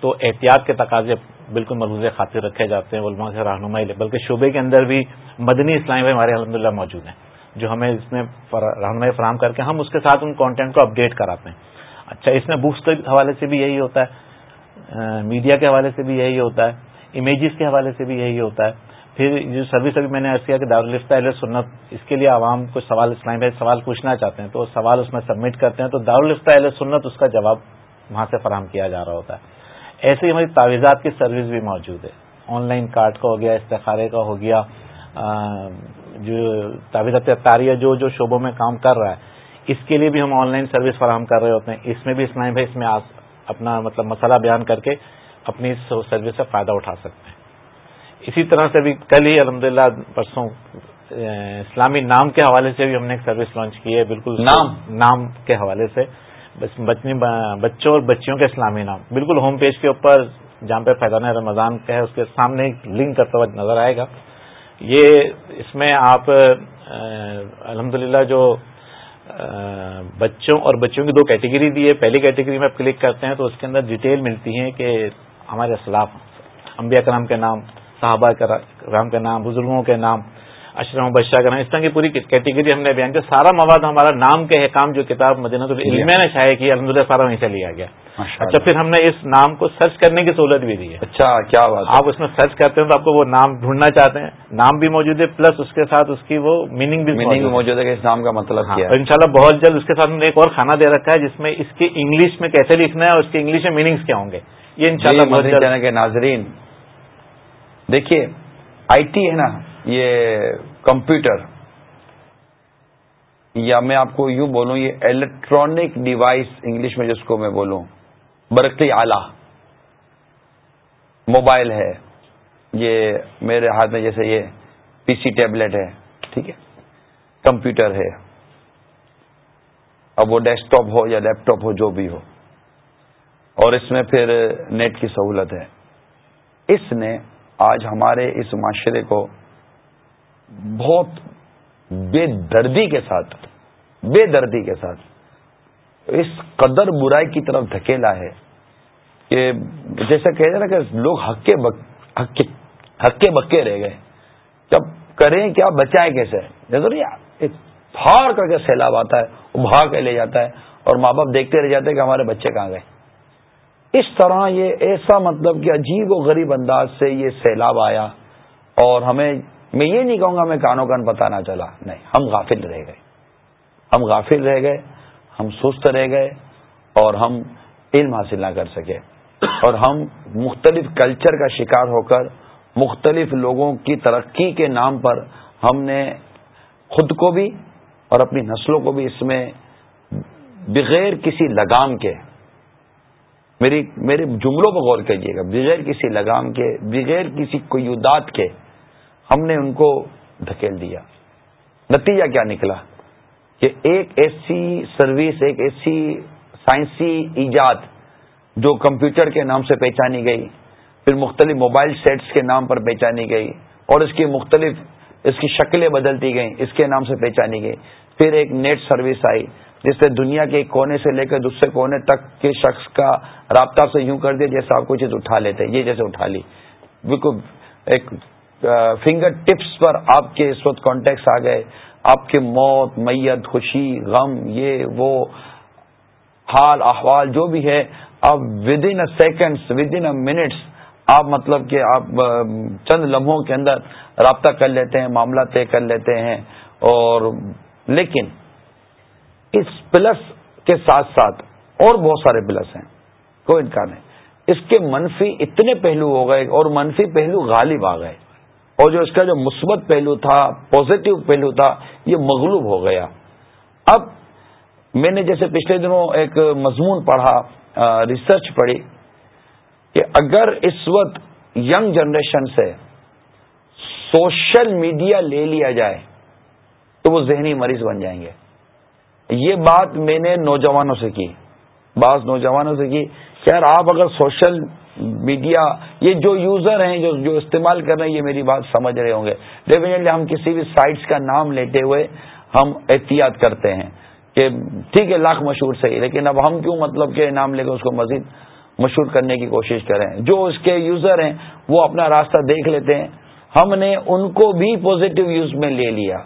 Speaker 5: تو احتیاط کے تقاضے بالکل ملوز خاطر رکھے جاتے ہیں علماء سے رہنمائی لے۔ بلکہ شعبے کے اندر بھی مدنی اسلامی بھائی ہمارے الحمد موجود ہیں، جو ہمیں اس میں رہنمائی فراہم کر کے ہم اس کے ساتھ ان کانٹینٹ کو اپڈیٹ کراتے ہیں۔ اچھا اس میں بکس کے حوالے سے بھی یہی ہوتا ہے میڈیا کے حوالے سے بھی یہی ہوتا ہے امیجز کے حوالے سے بھی یہی ہوتا ہے۔ پھر جو سروس ابھی میں نے ایسا کیا کہ دارالفتہ علیہ سنت، اس کے لیے عوام کو سوال اسلامی بھائی سوال پوچھنا چاہتے ہیں، تو سوال اس میں سبمٹ کرتے ہیں، تو دارالفتہ علیہ سنت اس کا جواب وہاں سے فراہم کیا جا رہا ہوتا ہے۔ ایسے ہی ہماری تعویذات کی سروس بھی موجود ہے۔ آن لائن کارڈ کا ہو گیا، استخارے کا ہو گیا جو تعویذات تاریہ جو جو شعبوں میں کام کر رہا ہے، اس کے لیے بھی ہم آن لائن سروس فراہم کر رہے ہوتے ہیں۔ اس میں بھی اسلام بھائی اس میں اپنا مطلب مسئلہ بیان کر کے اپنی سروس سے فائدہ اٹھا سکتے ہیں۔ اسی طرح سے بھی کل ہی الحمد پرسوں اسلامی نام کے حوالے سے بھی ہم نے ایک سروس لانچ کی ہے بالکل
Speaker 1: نام؟
Speaker 5: نام کے حوالے سے بچوں اور بچیوں کے اسلامی نام۔ بالکل ہوم پیج کے اوپر جہاں پہ فیضان رمضان کا ہے اس کے سامنے ایک لنک کرتا ہوا نظر آئے گا۔ یہ اس میں آپ الحمد جو بچوں اور بچوں کی دو کیٹیگری دی ہے۔ پہلی کیٹیگری میں آپ کلک کرتے ہیں تو اس کے اندر ڈیٹیل ملتی ہے کہ ہمارے اسلاف انبیاء کرام کے نام صحابہ کرام کے نام بزرگوں کے نام اشرم بادشاہ کا نام اس طرح کی پوری کیٹیگری ہم نے بیان کیا سارا مواد ہمارا نام کے حکام جو کتاب مدینہ العلم نے شائع کی الحمد للہ سارا وہیں سے لیا گیا۔ اچھا پھر ہم نے اس نام کو سرچ کرنے کی سہولت بھی دی ہے۔
Speaker 1: اچھا کیا بات
Speaker 5: آپ اس میں سرچ کرتے ہیں تو آپ کو وہ نام ڈھونڈنا چاہتے ہیں۔ نام بھی موجود ہے پلس اس کے ساتھ اس کی وہ میننگ بھی
Speaker 1: میننگ موجود ہے کہ اس نام کا مطلب
Speaker 5: ہاں، کیا ان شاء اللہ بہت جلد اس کے ساتھ ہم نے ایک اور کھانا دے رکھا ہے جس میں اس کی انگلش میں کیسے لکھنا ہے اور اس کے انگلش میں میننگس کیا ہوں گے۔ یہ ان شاء اللہ
Speaker 1: کے ناظرین دیکھیے، آئی ٹی ہے نا، یہ کمپیوٹر۔ یا میں آپ کو یوں بولوں، یہ الیکٹرانک ڈیوائس انگلش میں جس کو میں بولوں، برقی آلہ۔ موبائل ہے، یہ میرے ہاتھ میں جیسے یہ پی سی ٹیبلٹ ہے، ٹھیک ہے، کمپیوٹر ہے۔ اب وہ ڈیسک ٹاپ ہو یا لیپ ٹاپ ہو، جو بھی ہو۔ اور اس میں پھر نیٹ کی سہولت ہے۔ اس نے آج ہمارے اس معاشرے کو بہت بے دردی کے ساتھ، بے دردی کے ساتھ اس قدر برائی کی طرف دھکیلا ہے کہ جیسے کہتے نا کہ لوگ ہکے ہکے بکے رہ گئے۔ جب کریں کیا بچائیں کیسے؟ جیسے پھاڑ کر کے سیلاب آتا ہے وہ بھاگ کے لے جاتا ہے اور ماں باپ دیکھتے رہ جاتے ہیں کہ ہمارے بچے کہاں گئے۔ اس طرح یہ ایسا مطلب کہ عجیب و غریب انداز سے یہ سیلاب آیا اور ہمیں میں یہ نہیں کہوں گا میں کانوں کان پتا نہ چلا۔ نہیں، ہم غافل رہ گئے۔ ہم غافل رہ گئے، ہم سست رہ گئے اور ہم علم حاصل نہ کر سکے۔ اور ہم مختلف کلچر کا شکار ہو کر مختلف لوگوں کی ترقی کے نام پر ہم نے خود کو بھی اور اپنی نسلوں کو بھی اس میں بغیر کسی لگام کے میری، میرے جملوں پر غور کیجیے گا۔ بغیر کسی لگام کے، بغیر کسی قیودات کے ہم نے ان کو دھکیل دیا۔ نتیجہ کیا نکلا؟ کہ ایک ایسی سروس، ایک ایسی سائنسی ایجاد جو کمپیوٹر کے نام سے پہچانی گئی، پھر مختلف موبائل سیٹس کے نام پر پہچانی گئی، اور اس کی مختلف، اس کی شکلیں بدلتی گئیں، اس کے نام سے پہچانی گئی پھر ایک نیٹ سروس آئی۔ جس سے دنیا کے ایک کونے سے لے کر دوسرے کونے تک کے شخص کا رابطہ سے یوں کر دیا جیسے آپ کوئی چیز اٹھا لیتے یہ جیسے اٹھا لی۔ بالکل ایک فنگر ٹپس پر آپ کے اس وقت کانٹیکٹس آ گئے۔ آپ کے موت، میت، خوشی، غم، یہ، وہ، حال، احوال، جو بھی ہے آپ within seconds within a minutes آپ مطلب کہ آپ چند لمحوں کے اندر رابطہ کر لیتے ہیں، معاملہ طے کر لیتے ہیں اور لیکن اس پلس کے ساتھ ساتھ اور بہت سارے پلس ہیں، کوئی انکار نہیں۔ اس کے منفی اتنے پہلو ہو گئے اور منفی پہلو غالب آ گئے۔ اور جو اس کا جو مثبت پہلو تھا پازیٹو پہلو تھا، یہ مغلوب ہو گیا۔ اب میں نے جیسے پچھلے دنوں ایک مضمون پڑھا ریسرچ پڑھی کہ اگر اس وقت ینگ جنریشن سے سوشل میڈیا لے لیا جائے، تو وہ ذہنی مریض بن جائیں گے۔ یہ بات میں نے نوجوانوں سے کی، بعض نوجوانوں سے کی۔ کہ یار آپ اگر سوشل میڈیا، یہ جو یوزر ہیں، جو جو استعمال کر رہے ہیں، یہ میری بات سمجھ رہے ہوں گے۔ ڈیفینیٹلی ہم کسی بھی سائٹس کا نام لیتے ہوئے ہم احتیاط کرتے ہیں کہ ٹھیک ہے، لاکھ مشہور صحیح، لیکن اب ہم کیوں مطلب کہ نام لے کر اس کو مزید مشہور کرنے کی کوشش کریں؟ جو اس کے یوزر ہیں، وہ اپنا راستہ دیکھ لیتے ہیں۔ ہم نے ان کو بھی پوزیٹو یوز میں لے لیا۔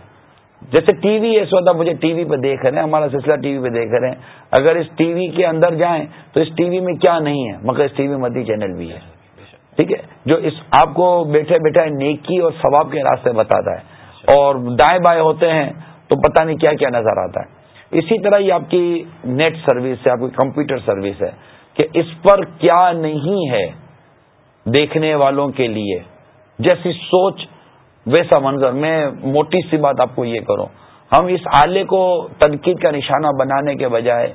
Speaker 1: جیسے ٹی وی اس وقت مجھے ٹی وی پہ دیکھ رہے ہیں، ہمارا سلسلہ ٹی وی پہ دیکھ رہے ہیں۔ اگر اس ٹی وی کے اندر جائیں تو اس ٹی وی میں کیا نہیں ہے، مگر اس ٹی وی مدی چینل بھی ہے۔ ٹھیک ہے؟ جو اس آپ کو بیٹھے بیٹھے نیکی اور ثواب کے راستے بتاتا ہے۔ اور دائیں بائیں ہوتے ہیں تو پتہ نہیں کیا کیا نظر آتا ہے۔ اسی طرح یہ آپ کی نیٹ سروس ہے، آپ کی کمپیوٹر سروس ہے کہ اس پر کیا نہیں ہے دیکھنے والوں کے لیے۔ جیسی سوچ ویسا منظر، میں موٹی سی بات آپ کو یہ کروں۔ ہم اس آلے کو تنقید کا نشانہ بنانے کے بجائے،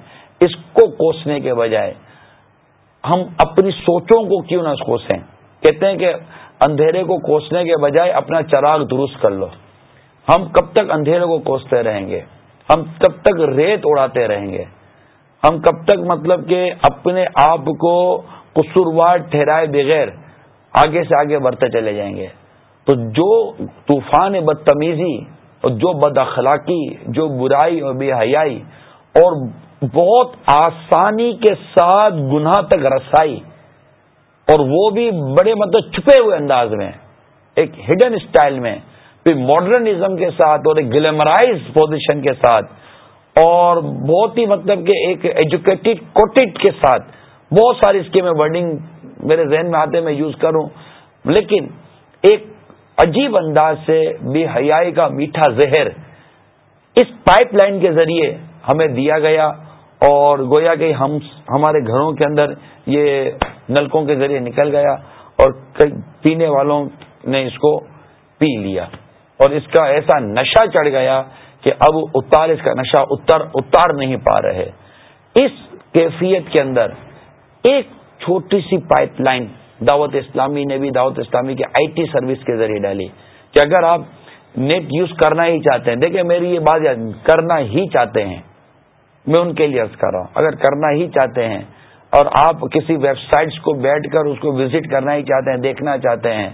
Speaker 1: اس کو کوسنے کے بجائے، ہم اپنی سوچوں کو کیوں نہ کوسیں؟ کہتے ہیں کہ اندھیرے کو کوسنے کے بجائے اپنا چراغ درست کر لو۔ ہم کب تک اندھیرے کو کوستے رہیں گے؟ ہم کب تک ریت اڑاتے رہیں گے؟ ہم کب تک مطلب کہ اپنے آپ کو قصوروار ٹھہرائے بغیر آگے سے آگے بڑھتے چلے جائیں گے؟ تو جو طوفان بدتمیزی اور جو بد اخلاقی، جو برائی اور بے حیائی اور بہت آسانی کے ساتھ گناہ تک رسائی اور وہ بھی بڑے مطلب چھپے ہوئے انداز میں، ایک ہڈن اسٹائل میں، پھر ماڈرنزم کے ساتھ اور ایک گلیمرائز پوزیشن کے ساتھ اور بہت ہی مطلب کہ ایک ایجوکیٹڈ کوٹڈ کے ساتھ۔ بہت ساری اس کی میں ورڈنگ میرے ذہن میں آتے میں یوز کروں۔ لیکن ایک عجیب انداز سے بے حیائی کا میٹھا زہر اس پائپ لائن کے ذریعے ہمیں دیا گیا اور گویا کہ ہم ہمارے گھروں کے اندر یہ نلکوں کے ذریعے نکل گیا اور پینے والوں نے اس کو پی لیا اور اس کا ایسا نشہ چڑھ گیا کہ اب اتار اس کا نشہ اتر اتار نہیں پا رہے۔ اس کیفیت کے اندر ایک چھوٹی سی پائپ لائن دعوت اسلامی نے بھی دعوت اسلامی کی آئی ٹی سروس کے ذریعے ڈالی کہ اگر آپ نیٹ یوز کرنا ہی چاہتے ہیں، دیکھیں میری یہ بات کرنا ہی چاہتے ہیں، میں ان کے لیے عرض کر رہا ہوں۔ اگر کرنا ہی چاہتے ہیں اور آپ کسی ویب سائٹس کو بیٹھ کر اس کو وزٹ کرنا ہی چاہتے ہیں، دیکھنا چاہتے ہیں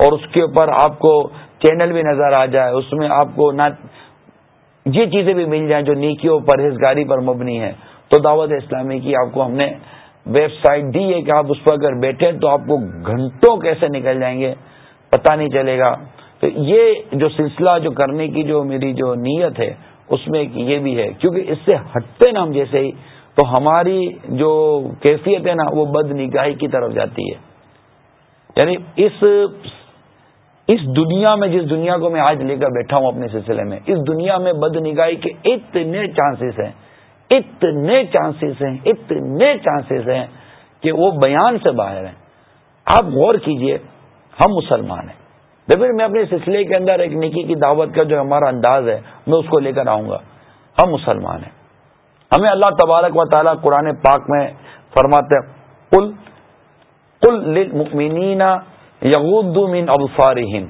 Speaker 1: اور اس کے اوپر آپ کو چینل بھی نظر آ جائے، اس میں آپ کو نہ یہ چیزیں بھی مل جائیں جو نیکیوں پرہیزگاری پر مبنی ہے تو دعوت اسلامی کی آپ کو ہم نے ویب سائٹ دی ہے کہ آپ اس پر اگر بیٹھے تو آپ کو گھنٹوں کیسے نکل جائیں گے، پتہ نہیں چلے گا۔ تو یہ جو سلسلہ، جو کرنے کی جو میری جو نیت ہے، اس میں یہ بھی ہے۔ کیونکہ اس سے ہٹتے نا ہم جیسے ہی، تو ہماری جو کیفیت ہے نا، وہ بد نگاہی کی طرف جاتی ہے۔ یعنی اس اس دنیا میں، جس دنیا کو میں آج لے کر بیٹھا ہوں اپنے سلسلے میں، اس دنیا میں بد نگاہی کے اتنے چانسز ہیں۔ اتنے چانسز ہیں، اتنے چانسز ہیں کہ وہ بیان سے باہر ہیں۔ آپ غور کیجیے، ہم مسلمان ہیں۔ دیکھیے میں اپنے سلسلے کے اندر ایک نکی کی دعوت کا جو ہمارا انداز ہے، میں اس کو لے کر آؤں گا۔ ہم مسلمان ہیں۔ ہمیں اللہ تبارک و تعالیٰ قرآن پاک میں فرماتے کل کل یغود من ابصارہم۔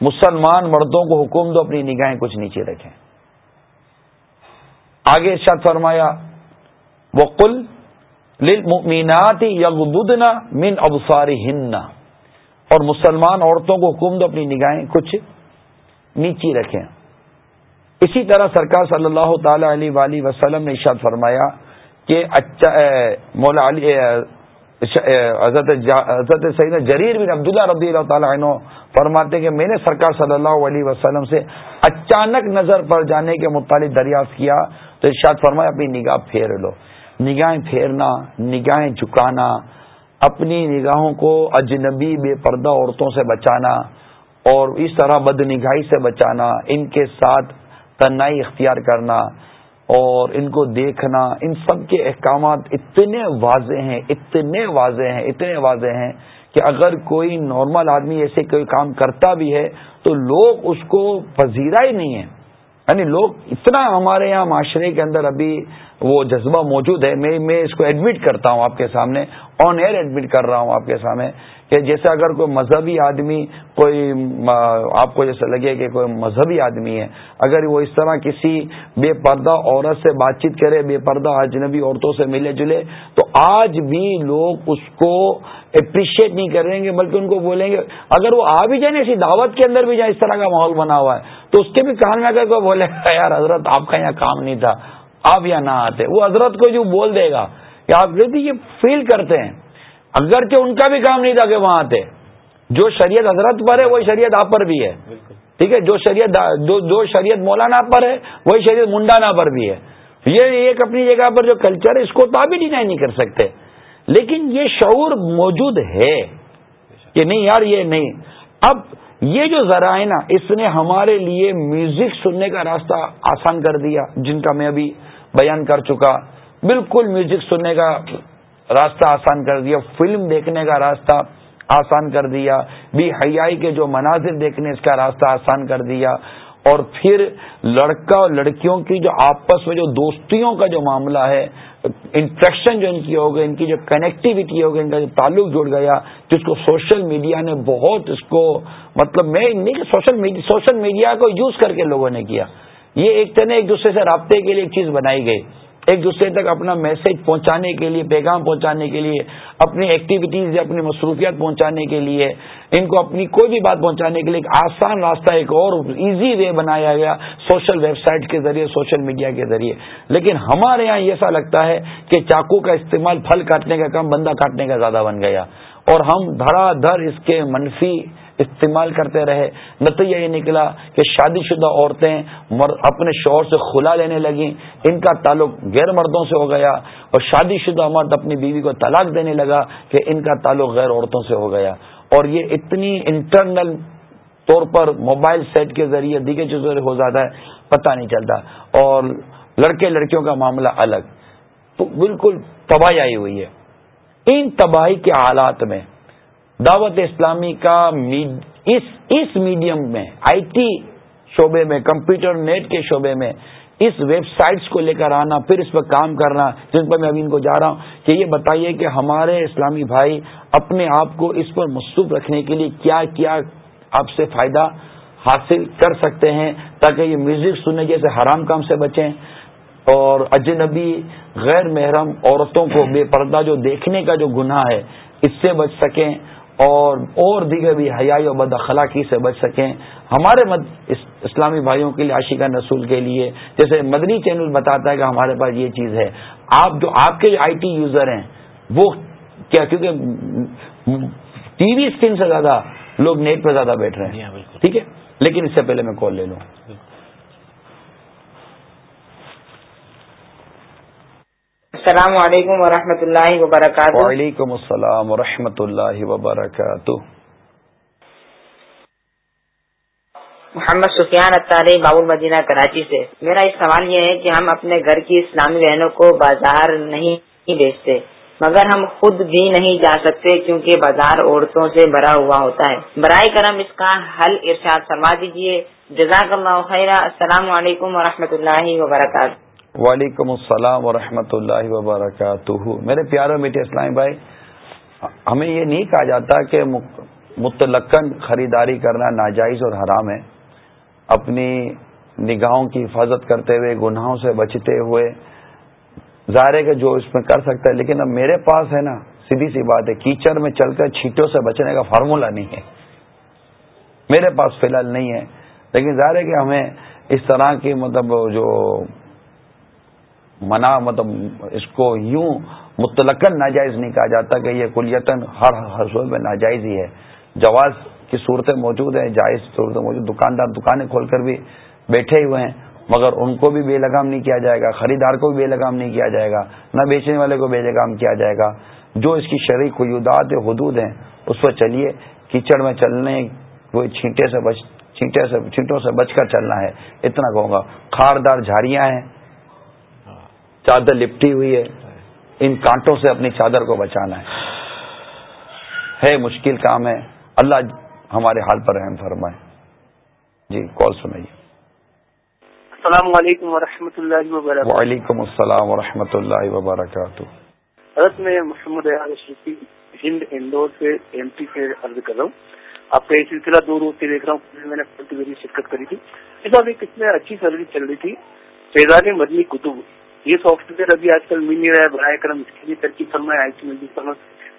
Speaker 1: مسلمان مردوں کو حکم دو، اپنی نگاہیں کچھ نیچے رکھیں۔ آگے ارشاد فرمایا وہ کل للمؤمنات یغضضن من ابصارہن اور مسلمان عورتوں کو حکم دو اپنی نگاہیں کچھ نیچی رکھیں۔ اسی طرح سرکار صلی اللہ تعالی علیہ وسلم نے ارشاد فرمایا کہ اچھا مولا علی حضرت حضرت سعید جریر بن عبداللہ رضی اللہ تعالیٰ عنہ فرماتے کہ میں نے سرکار صلی اللہ علیہ وسلم سے اچانک نظر پڑ جانے کے متعلق دریافت کیا۔ تو ارشاد فرمایا، اپنی نگاہ پھیر لو۔ نگاہیں پھیرنا، نگاہیں جھکانا، اپنی نگاہوں کو اجنبی بے پردہ عورتوں سے بچانا اور اس طرح بد نگاہی سے بچانا، ان کے ساتھ تنہائی اختیار کرنا اور ان کو دیکھنا۔ ان سب کے احکامات اتنے واضح ہیں، اتنے واضح ہیں، اتنے واضح ہیں کہ اگر کوئی نارمل آدمی ایسے کوئی کام کرتا بھی ہے تو لوگ اس کو پذیرا ہی نہیں ہے یعنی لوگ اتنا ہمارے یہاں معاشرے کے اندر ابھی وہ جذبہ موجود ہے۔ میں میں اس کو ایڈمٹ کرتا ہوں آپ کے سامنے آن ایئر ایڈمٹ کر رہا ہوں آپ کے سامنے کہ جیسے اگر کوئی مذہبی آدمی، کوئی آپ کو جیسے لگے کہ کوئی مذہبی آدمی ہے، اگر وہ اس طرح کسی بے پردہ عورت سے بات چیت کرے، بے پردہ اجنبی عورتوں سے ملے جلے، تو آج بھی لوگ اس کو اپریشیٹ نہیں کریں گے بلکہ ان کو بولیں گے، اگر وہ آ بھی جائیں ایسی دعوت کے اندر بھی جائیں، اس طرح کا ماحول بنا ہوا ہے۔ تو اس کے بھی کان میں اگر کوئی بولے گا یار حضرت، آپ کا یہاں کام نہیں تھا۔ آپ یا نہ آتے۔ وہ حضرت کو جو بول دے گا کہ آپ یہ فیل کرتے ہیں اگرچہ ان کا بھی کام نہیں تھا کہ وہاں آتے۔ جو شریعت حضرت پر ہے وہی شریعت آپ پر بھی ہے۔ ٹھیک ہے؟ جو شریعت جو شریعت مولانا پر ہے وہی شریعت منڈانا پر بھی ہے۔ یہ ایک اپنی جگہ پر جو کلچر ہے اس کو تو آپ بھی ڈینائی نہیں کر سکتے۔ لیکن یہ شعور موجود ہے۔ کہ نہیں یار یہ نہیں۔ اب یہ جو ذرائع نا اس نے ہمارے لیے میوزک سننے کا راستہ آسان کر دیا جن کا میں ابھی بیان کر چکا۔ بالکل میوزک سننے کا راستہ آسان کر دیا، فلم دیکھنے کا راستہ آسان کر دیا۔ بھی حیائی کے جو مناظر دیکھنے، اس کا راستہ آسان کر دیا۔ اور پھر لڑکا اور لڑکیوں کی جو آپس میں جو دوستیوں کا جو معاملہ ہے انٹریکشن جو ان کی ہو گئی، ان کی جو کنیکٹیوٹی ہو گئی، ان کا جو تعلق جڑ گیا، جس کو سوشل میڈیا نے بہت اس کو مطلب میں نہیں کہ سوشل میڈیا کو یوز کر کے لوگوں نے کیا۔ یہ ایک طرح ایک دوسرے سے رابطے کے لیے ایک چیز بنائی گئی۔ ایک دوسرے تک اپنا میسج پہنچانے کے لیے، پیغام پہنچانے کے لیے، اپنی ایکٹیویٹیز یا اپنی مصروفیات پہنچانے کے لیے، ان کو اپنی کوئی بھی بات پہنچانے کے لیے ایک آسان راستہ، ایک اور ایزی وے بنایا گیا سوشل ویب سائٹ کے ذریعے سوشل میڈیا کے ذریعے۔ لیکن ہمارے یہاں ایسا لگتا ہے کہ چاقو کا استعمال پھل کاٹنے کا کم بندہ کاٹنے کا زیادہ بن گیا۔ اور ہم دھڑا دھڑ اس کے منفی استعمال کرتے رہے۔ نتیجہ یہ نکلا کہ شادی شدہ عورتیں اپنے شوہر سے کھلا لینے لگیں۔ ان کا تعلق غیر مردوں سے ہو گیا اور شادی شدہ مرد اپنی بیوی کو طلاق دینے لگا کہ ان کا تعلق غیر عورتوں سے ہو گیا۔ اور یہ اتنی انٹرنل طور پر موبائل سیٹ کے ذریعے دیگر چیزوں سے ہو جاتا ہے، پتہ نہیں چلتا۔ اور لڑکے لڑکیوں کا معاملہ الگ۔ تو بالکل تباہی آئی ہوئی ہے۔ ان تباہی کے حالات میں دعوت اسلامی کا اس اس میڈیم میں آئی ٹی شعبے میں، کمپیوٹر نیٹ کے شعبے میں، اس ویب سائٹس کو لے کر آنا، پھر اس پر کام کرنا جن پر میں ابھی ان کو جا رہا ہوں کہ یہ بتائیے کہ ہمارے اسلامی بھائی اپنے آپ کو اس پر مصروف رکھنے کے لیے کیا کیا آپ سے فائدہ حاصل کر سکتے ہیں تاکہ یہ میوزک سننے جیسے حرام کام سے بچیں اور اجنبی غیر محرم عورتوں کو بے پردہ جو دیکھنے کا جو گناہ ہے، اس سے بچ سکیں۔ اور اور دیگر بھی حیائی و بد اخلاقی سے بچ سکیں۔ ہمارے مد اسلامی بھائیوں کے لیے عاشقہ نسول کے لیے جیسے مدنی چینل بتاتا ہے کہ ہمارے پاس یہ چیز ہے۔ آپ جو آپ کے آئی ٹی یوزر ہیں وہ کیا کیونکہ ٹی وی اسکرین سے زیادہ لوگ نیٹ پہ زیادہ بیٹھ رہے ہیں۔ جی ہاں، ٹھیک ہے؟ لیکن اس سے پہلے میں کال لے لوں۔
Speaker 8: السلام علیکم ورحمۃ اللہ وبرکاتہ۔
Speaker 1: وعلیکم السلام ورحمۃ اللہ وبرکاتہ۔
Speaker 8: محمد سفیان اطاری باب المدینہ کراچی سے۔ میرا ایک سوال یہ ہے کہ ہم اپنے گھر کی اسلامی بہنوں کو بازار نہیں بیچتے مگر ہم خود بھی نہیں جا سکتے کیونکہ بازار عورتوں سے بھرا ہوا ہوتا ہے۔ برائے کرم اس کا حل ارشاد فرما دیجیے جزاک اللہ خیر السلام علیکم و اللہ وبرکاتہ۔
Speaker 1: وعلیکم السلام ورحمۃ اللہ وبرکاتہ۔ میرے پیارے میٹھے اسلامی بھائی، ہمیں یہ نہیں کہا جاتا کہ متلقن خریداری کرنا ناجائز اور حرام ہے۔ اپنی نگاہوں کی حفاظت کرتے ہوئے، گناہوں سے بچتے ہوئے، ظاہر ہے کہ جو اس میں کر سکتا ہے، لیکن اب میرے پاس ہے نا، سیدھی سی بات ہے، کیچڑ میں چل کر چھیٹوں سے بچنے کا فارمولہ نہیں ہے۔ میرے پاس فی الحال نہیں ہے، لیکن ظاہر ہے کہ ہمیں اس طرح کی مطلب جو منع مطلب اس کو یوں متلقن ناجائز نہیں کہا جاتا کہ یہ کلیتن ہر حصول میں ناجائز ہی ہے۔ جواز کی صورتیں موجود ہیں، جائز صورتیں موجود، دکاندار دکانیں کھول کر بھی بیٹھے ہوئے ہیں، مگر ان کو بھی بے لگام نہیں کیا جائے گا، خریدار کو بھی بے لگام نہیں کیا جائے گا، نہ بیچنے والے کو بے لگام کیا جائے گا۔ جو اس کی شریک حدود حدود ہیں، اس پر چلیے، کیچڑ میں چلنے، کوئی چھینٹے سے بچ، چھینٹے سے، چھینٹوں سے بچ کر چلنا ہے، اتنا کہوں گا۔ خاردار جھاڑیاں ہیں۔ چادر لپٹی ہوئی ہے۔ ان کانٹوں سے اپنی چادر کو بچانا ہے۔ ہے مشکل کام ہے۔ اللہ ہمارے حال پر رحم فرمائے۔ جی کال سنائیے۔
Speaker 9: السلام علیکم ورحمۃ اللہ وبرکاتہ۔
Speaker 1: وعلیکم السلام ورحمۃ اللہ وبرکاتہ۔
Speaker 9: حضرت میں محمد ہند اندور سے ایم پی سے عرض کر رہا ہوں۔ آپ کا یہ سلسلہ دو روز سے دیکھ رہا ہوں۔ میں نے شرکت کری تھی۔ اس وقت اس میں اچھی سروس چل رہی تھی۔ فیضان مدنی کتب۔ یہ سافٹ ویئر ابھی آج کل مل نہیں رہا ہے، برائے کرم اس کے لیے ترقی فرمائے آئی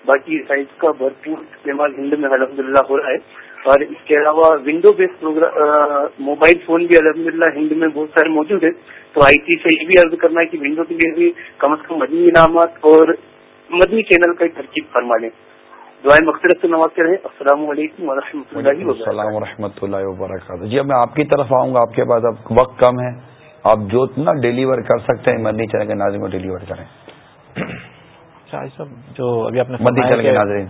Speaker 9: باقی سائز کا بھرپور استعمال ہند میں الحمد للہ ہو رہا ہے۔ اور اس کے علاوہ window based program mobile phone بھی الحمد للہ ہند میں بہت سارے موجود ہیں۔ تو آئی ٹی سے یہ بھی عرض کرنا ہے کہ ونڈو کے لیے بھی کم از کم مدنی انعامات اور مدنی چینل کا ترکیب فرما لیں۔ دعائیں مقصد سے نواز رہے السلام علیکم و رحمۃ اللہ
Speaker 1: السلام و رحمۃ اللہ وبرکاتہ۔ جی اب میں آپ کی طرف آؤں گا۔ آپ کے پاس اب وقت کم ہے۔ آپ جو اتنا ڈیلیور کر سکتے ہیں مدنی چلے کے ناظرین کو ڈیلیور کریں۔
Speaker 5: جو ابھی آپ نے
Speaker 1: مدنی چلے کے ناظرین۔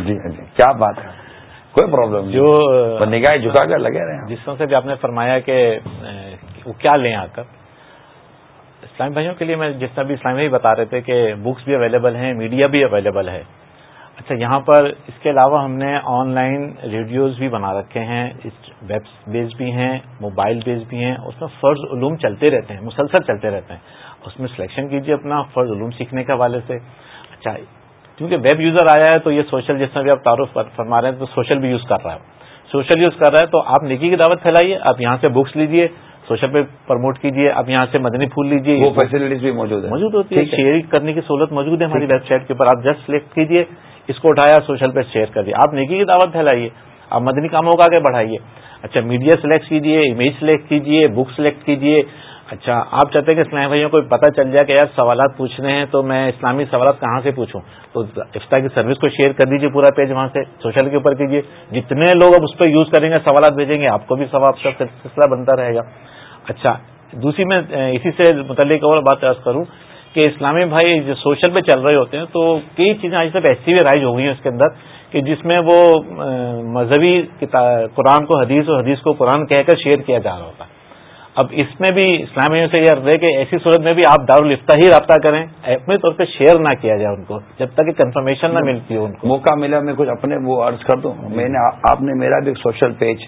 Speaker 1: جی جی کیا بات ہے؟ کوئی پرابلم
Speaker 5: جو
Speaker 1: نگاہ جھکا کر لگے رہے ہیں۔
Speaker 5: جس طرح سے بھی آپ نے فرمایا کہ وہ کیا لیں آ کر۔ اسلامی بھائیوں کے لیے میں جس طرح بھی اسلامی بھائی بتا رہے تھے کہ بکس بھی اویلیبل ہیں میڈیا بھی اویلیبل ہے۔ اچھا یہاں پر اس کے علاوہ ہم نے آن لائن ریڈیوز بھی بنا رکھے ہیں۔ ویب بیس بھی ہیں موبائل بیس بھی ہیں اس میں فرض علوم چلتے رہتے ہیں مسلسل چلتے رہتے ہیں۔ اس میں سلیکشن کیجیے اپنا فرض علوم سیکھنے کے حوالے سے۔ اچھا کیونکہ ویب یوزر آیا ہے تو یہ سوشل جس میں بھی آپ تعارف فرما رہے ہیں تو سوشل بھی یوز کر رہا ہے۔ سوشل یوز کر رہا ہے تو آپ نکی کی دعوت پھیلائیے آپ یہاں سے بکس لیجیے سوشل پہ پروموٹ کیجیے آپ یہاں سے مدنی پھول لیجیے
Speaker 1: وہ فیسلٹیز بھی موجود
Speaker 5: موجود ہوتی ہے۔ شیئر کرنے کی سہولت موجود ہے ہماری ویب سائٹ کے اوپر آپ جسٹ سلیکٹ کیجیے اس کو اٹھایا سوشل پہ شیئر کر دیا۔ آپ نیکی کی دعوت پھیلائیے آپ مدنی کاموں کا آگے بڑھائیے۔ اچھا میڈیا سلیکٹ کیجیے امیج سلیکٹ کیجیے بک سلیکٹ کیجیے اچھا آپ چاہتے ہیں کہ اسلامی بھائیوں کو پتہ چل جائے کہ یار سوالات پوچھنے ہیں تو میں اسلامی سوالات کہاں سے پوچھوں؟ تو افطار کی سروس کو شیئر کر دیجیے پورا پیج وہاں سے سوشل کے اوپر کیجیے جتنے لوگ اب اس پہ یوز کریں گے، سوالات بھیجیں گے، آپ کو بھی ثواب کا سلسلہ بنتا رہے گا۔ اچھا دوسری میں اسی سے متعلق اور بات کروں کہ اسلامی بھائی جو سوشل پہ چل رہے ہوتے ہیں تو کئی چیزیں آج تک ایسی بھی رائج ہو گئی ہیں اس کے اندر۔ کہ جس میں وہ مذہبی قرآن کو حدیث اور حدیث کو قرآن کہہ کر شیئر کیا جا رہا ہوتا۔ ہے اب اس میں بھی اسلامیوں سے یہ رہے کہ ایسی صورت میں بھی آپ دارالفتہ ہی رابطہ کریں اپنے طور پہ شیئر نہ کیا جائے ان کو جب تک کہ کنفرمیشن نہ ملتی ہو ان کو۔
Speaker 1: موقع ملا میں کچھ اپنے وہ عرض کر دوں۔ میں نے آپ نے میرا بھی ایک سوشل پیج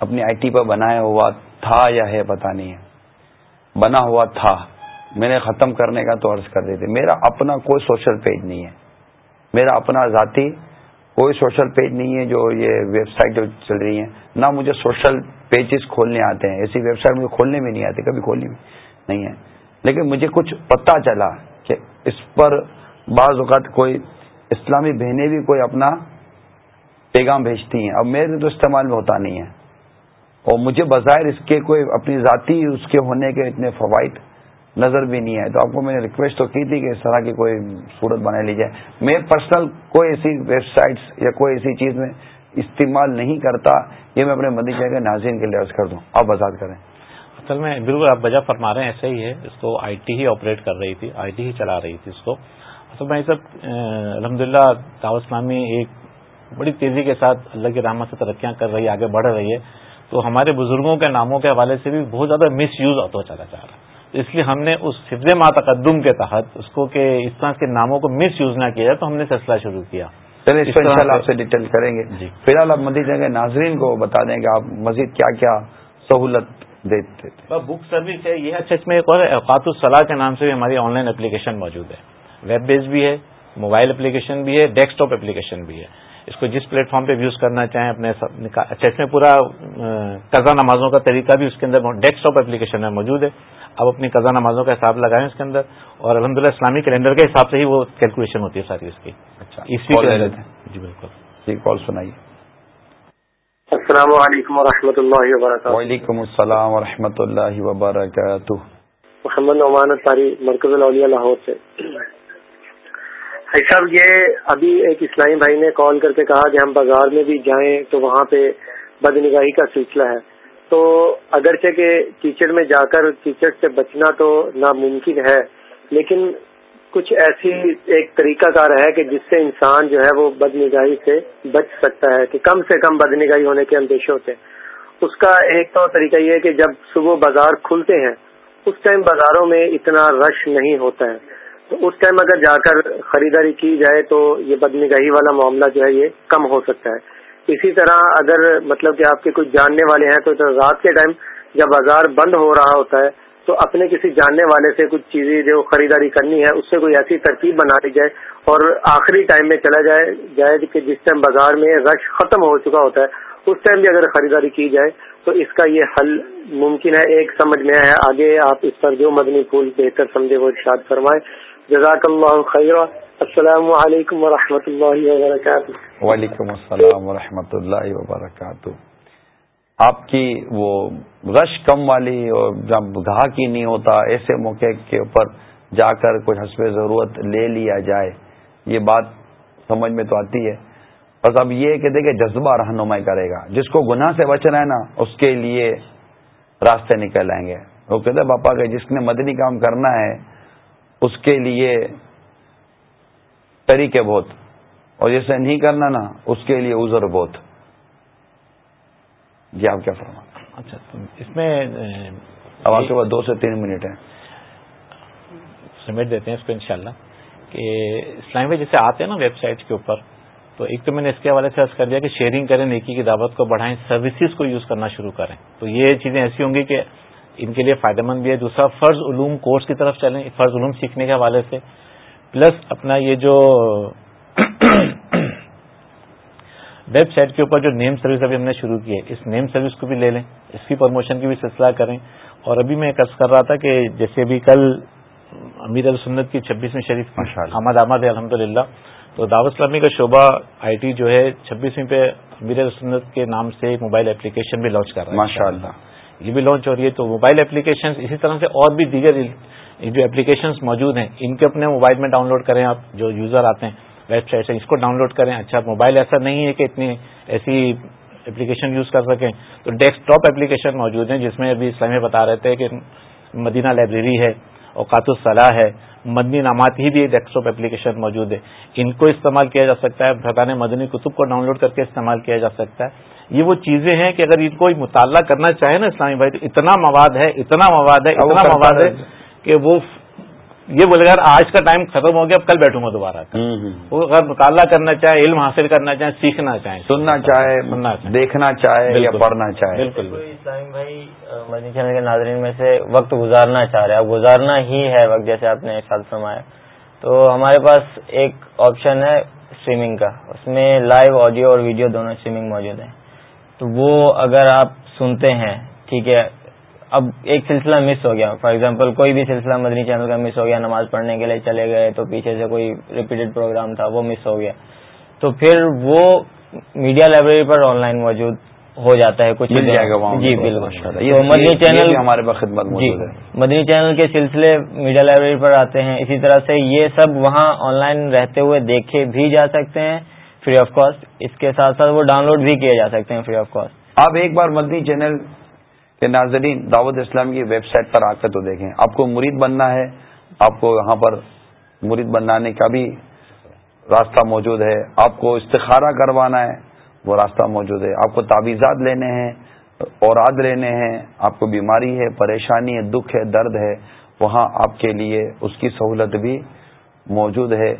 Speaker 1: اپنی آئی ٹی پر بنایا ہوا تھا یا ہے پتا نہیں ہے۔ بنا ہوا تھا۔ میں نے ختم کرنے کا تو عرض کر تھے میرا اپنا کوئی سوشل پیج نہیں ہے۔ میرا اپنا ذاتی کوئی سوشل پیج نہیں ہے جو یہ ویب سائٹ جو چل رہی ہیں۔ نہ مجھے سوشل پیجز کھولنے آتے ہیں۔ ایسی ویب سائٹ مجھے کھولنے بھی نہیں آتے، کبھی کھولنے بھی نہیں ہے۔ لیکن مجھے کچھ پتہ چلا کہ اس پر بعض اوقات کوئی اسلامی بہنیں بھی کوئی اپنا پیغام بھیجتی ہیں۔ اب میرے تو استعمال میں ہوتا نہیں ہے۔ اور مجھے بظاہر اس کے کوئی اپنی ذاتی اس کے ہونے کے اتنے فوائد نظر بھی نہیں آئے تو آپ کو میں نے ریکویسٹ تو کی تھی کہ اس طرح کی کوئی صورت بنا لی جائے۔ میں پرسنل کوئی ایسی ویب سائٹس یا کوئی ایسی چیز میں استعمال نہیں کرتا یہ میں اپنے مدی کے ناظرین کے لیے عرض کر دوں۔ آپ آزاد کریں۔
Speaker 5: اصل میں بالکل آپ بجا فرما رہے ہیں ایسا ہی ہے۔ اس کو آئی ٹی ہی آپریٹ کر رہی تھی، آئی ٹی ہی چلا رہی تھی اس کو۔ اصل میں سب الحمد للہ دعوت اسلامی ایک بڑی تیزی کے ساتھ اللہ کی رحمت سے ترقیاں کر رہی ہے، آگے بڑھ رہی ہے۔ تو ہمارے بزرگوں کے ناموں کے حوالے سے بھی بہت زیادہ مس یوز ہوتا چلا جا رہا ہے۔ اس لیے ہم نے اس حفظ ما تقدم کے تحت اس کو کہ اس طرح کے ناموں کو مس یوز نہ کیا جائے تو ہم نے سلسلہ شروع کیا۔
Speaker 1: چلے اس ان شاء اللہ آپ سے ڈیٹیل کریں گے۔ جی۔ فی الحال آپ مزید جگہ ناظرین کو بتا دیں کہ آپ مزید کیا کیا سہولت دیتے
Speaker 5: بک سروس ہے یہ اچھا اس میں ایک اور اوقات الصلاح کے نام سے بھی ہماری آن لائن اپلیکیشن موجود ہے۔ ویب بیس بھی ہے موبائل اپلیکیشن بھی ہے ڈیسک ٹاپ اپلیکیشن بھی ہے۔ اس کو جس پلیٹ فارم پہ یوز کرنا چاہیں اپنے اچھا اس میں پورا قزا نمازوں کا طریقہ بھی اس کے اندر ڈیسک ٹاپ اپلیکیشن میں موجود ہے۔ اب اپنی قزا نمازوں کا حساب لگائیں اس کے اندر اور الحمد للہ اسلامی کیلنڈر کے حساب سے ہی وہ کیلکولیشن ہوتی ہے ساری اس کی۔ اچھا
Speaker 1: جی بالکل۔ جی کال سنائیے۔
Speaker 10: السلام علیکم و اللہ وبرکاتہ۔
Speaker 1: وعلیکم السلام و اللہ وبرکاتہ۔
Speaker 10: محمد نعمان تاری مرکز الاولیاء لاہور سے۔ صاحب یہ ابھی ایک اسلامی بھائی نے کال کر کے کہا کہ ہم بازار میں بھی جائیں تو وہاں پہ بد نگاہی کا سلسلہ ہے۔ تو اگرچہ کہ کیچڑ میں جا کر کیچڑ سے بچنا تو ناممکن ہے، لیکن کچھ ایسی ایک طریقہ کار ہے کہ جس سے انسان جو ہے وہ بد نگاہی سے بچ سکتا ہے، کہ کم سے کم بد نگاہی ہونے کے اندیشے ہوتے ہیں۔ اس کا ایک تو طریقہ یہ ہے کہ جب صبح بازار کھلتے ہیں، اس ٹائم بازاروں میں اتنا رش نہیں ہوتا ہے۔ تو اس ٹائم اگر جا کر خریداری کی جائے تو یہ بد نگاہی والا معاملہ جو ہے یہ کم ہو سکتا ہے۔ اسی طرح اگر مطلب کہ آپ کے کچھ جاننے والے ہیں، تو رات کے ٹائم جب بازار بند ہو رہا ہوتا ہے، تو اپنے کسی جاننے والے سے کچھ چیزیں جو خریداری کرنی ہے، اس سے کوئی ایسی ترکیب بنا دی جائے اور آخری ٹائم میں چلا جائے جائے کہ جس ٹائم بازار میں رش ختم ہو چکا ہوتا ہے، اس ٹائم بھی اگر خریداری کی جائے، تو اس کا یہ حل ممکن ہے۔ ایک سمجھ میں ہے آگے آپ اس پر جو مدنی پھول بہتر سمجھے وہ ارشاد فرمائیں۔ جزاک اللہ خیر السلام علیکم و اللہ وبرکاتہ۔
Speaker 1: وعلیکم السلام و اللہ وبرکاتہ۔ آپ کی وہ رش کم والی اور جب گاہک ہی نہیں ہوتا، ایسے موقع کے اوپر جا کر کچھ حسب ضرورت لے لیا جائے، یہ بات سمجھ میں تو آتی ہے۔ بس اب یہ کہ دیکھیں، جذبہ رہنمائی کرے گا۔ جس کو گناہ سے بچنا ہے نا، اس کے لیے راستے نکل آئیں گے۔ وہ کہتے پاپا کہ جس نے مدنی کام کرنا ہے، اس کے لیے طریقے بہت۔ اور جسے نہیں کرنا نا اس کے لیے ازر بہت۔ جی آپ کیا فرما
Speaker 5: اچھا اس میں
Speaker 1: اب آپ کے پاس دو سے تین منٹ ہیں۔
Speaker 5: سمیٹ دیتے ہیں اس کو انشاءاللہ کہ اسلام میں جیسے آتے ہیں نا ویب سائٹ کے اوپر تو ایک تو میں نے اس کے حوالے سے عرض کر دیا کہ شیئرنگ کریں نیکی کی دعوت کو بڑھائیں سروسز کو یوز کرنا شروع کریں۔ تو یہ چیزیں ایسی ہوں گی کہ ان کے لیے فائدہ مند بھی ہے۔ دوسرا فرض علوم کورس کی طرف چلیں فرض علوم سیکھنے کے حوالے سے۔ پلس اپنا یہ جو ویب سائٹ کے اوپر جو نیم سروس ابھی ہم نے شروع کی ہے اس نیم سروس کو بھی لے لیں اس کی پروموشن کی بھی سلسلہ کریں۔ اور ابھی میں قرض کر رہا تھا کہ جیسے ابھی کل امیر السنت کی چھبیسویں شریف احمد احمد ہے الحمد للہ تو دعوت اسلامی کا شعبہ آئی ٹی جو ہے چھبیسویں پہ امیر السنت کے نام سے ایک موبائل اپلیکیشن بھی لانچ کر رہا ہے۔
Speaker 1: ماشاء اللہ۔
Speaker 5: یہ بھی لانچ ہو رہی ہے تو موبائل اپلیکیشن اسی طرح سے اور بھی دیگر جو اپلیکیشنس موجود ہیں ان کے اپنے موبائل میں ڈاؤن لوڈ کریں آپ جو یوزر آتے ہیں ویب سائٹ سے اس کو ڈاؤن لوڈ کریں۔ اچھا موبائل ایسا نہیں ہے کہ اتنی ایسی اپلیکیشن یوز کر سکیں۔ تو ڈیسک ٹاپ اپلیکیشن موجود ہیں جس میں ابھی اسلامیہ بتا رہے تھے کہ مدینہ لائبریری ہے اوقات الصلاح ہے مدنی نامات ہی بھی ڈیسک ٹاپ اپلیکیشن موجود ہے۔ ان کو استعمال کیا جا سکتا ہے فطان مدنی کتب کو ڈاؤن لوڈ کر کے استعمال کیا جا سکتا ہے۔ یہ وہ چیزیں ہیں کہ اگر ان کو مطالعہ کرنا چاہے نا اسلامی بھائی تو اتنا مواد ہے اتنا مواد ہے اتنا مواد ہے۔ کہ وہ یہ بولے گا آج کا ٹائم ختم ہو گیا اب کل بیٹھوں گا دوبارہ۔ وہ اگر مطالعہ کرنا چاہے علم حاصل کرنا چاہے سیکھنا چاہے
Speaker 1: سننا چاہے سننا دیکھنا چاہے یا پڑھنا چاہے۔
Speaker 7: بالکل بھائی مدنی چینل کے ناظرین میں سے وقت گزارنا چاہ رہے اب گزارنا ہی ہے وقت جیسے آپ نے سال فرمایا۔ تو ہمارے پاس ایک آپشن ہے اسٹریمنگ کا۔ اس میں لائیو آڈیو اور ویڈیو دونوں اسٹریمنگ موجود ہیں۔ تو وہ اگر آپ سنتے ہیں ٹھیک ہے اب ایک سلسلہ مس ہو گیا۔ فار ایگزامپل کوئی بھی سلسلہ مدنی چینل کا مس ہو گیا نماز پڑھنے کے لیے چلے گئے تو پیچھے سے کوئی ریپیٹڈ پروگرام تھا وہ مس ہو گیا۔ تو پھر وہ میڈیا لائبریری پر آن لائن موجود ہو جاتا ہے کچھ جی بالکل۔ مدنی چینل
Speaker 1: ہمارے خدمت
Speaker 7: جی مدنی چینل کے سلسلے میڈیا لائبریری پر آتے ہیں۔ اسی طرح سے یہ سب وہاں آن لائن رہتے ہوئے دیکھے بھی جا سکتے ہیں فری آف کاسٹ اس کے ساتھ ساتھ وہ ڈاؤن لوڈ بھی کیے جا سکتے ہیں فری آف کاسٹ
Speaker 1: آپ ایک بار مدنی چینل کہ ناظرین، دعوت اسلام کی ویب سائٹ پر آ کر تو دیکھیں۔ آپ کو مرید بننا ہے، آپ کو یہاں پر مرید بنانے کا بھی راستہ موجود ہے۔ آپ کو استخارہ کروانا ہے، وہ راستہ موجود ہے۔ آپ کو تعویذات لینے ہیں، اوراد لینے ہیں۔ آپ کو بیماری ہے، پریشانی ہے، دکھ ہے، درد ہے، وہاں آپ کے لیے اس کی سہولت بھی موجود ہے۔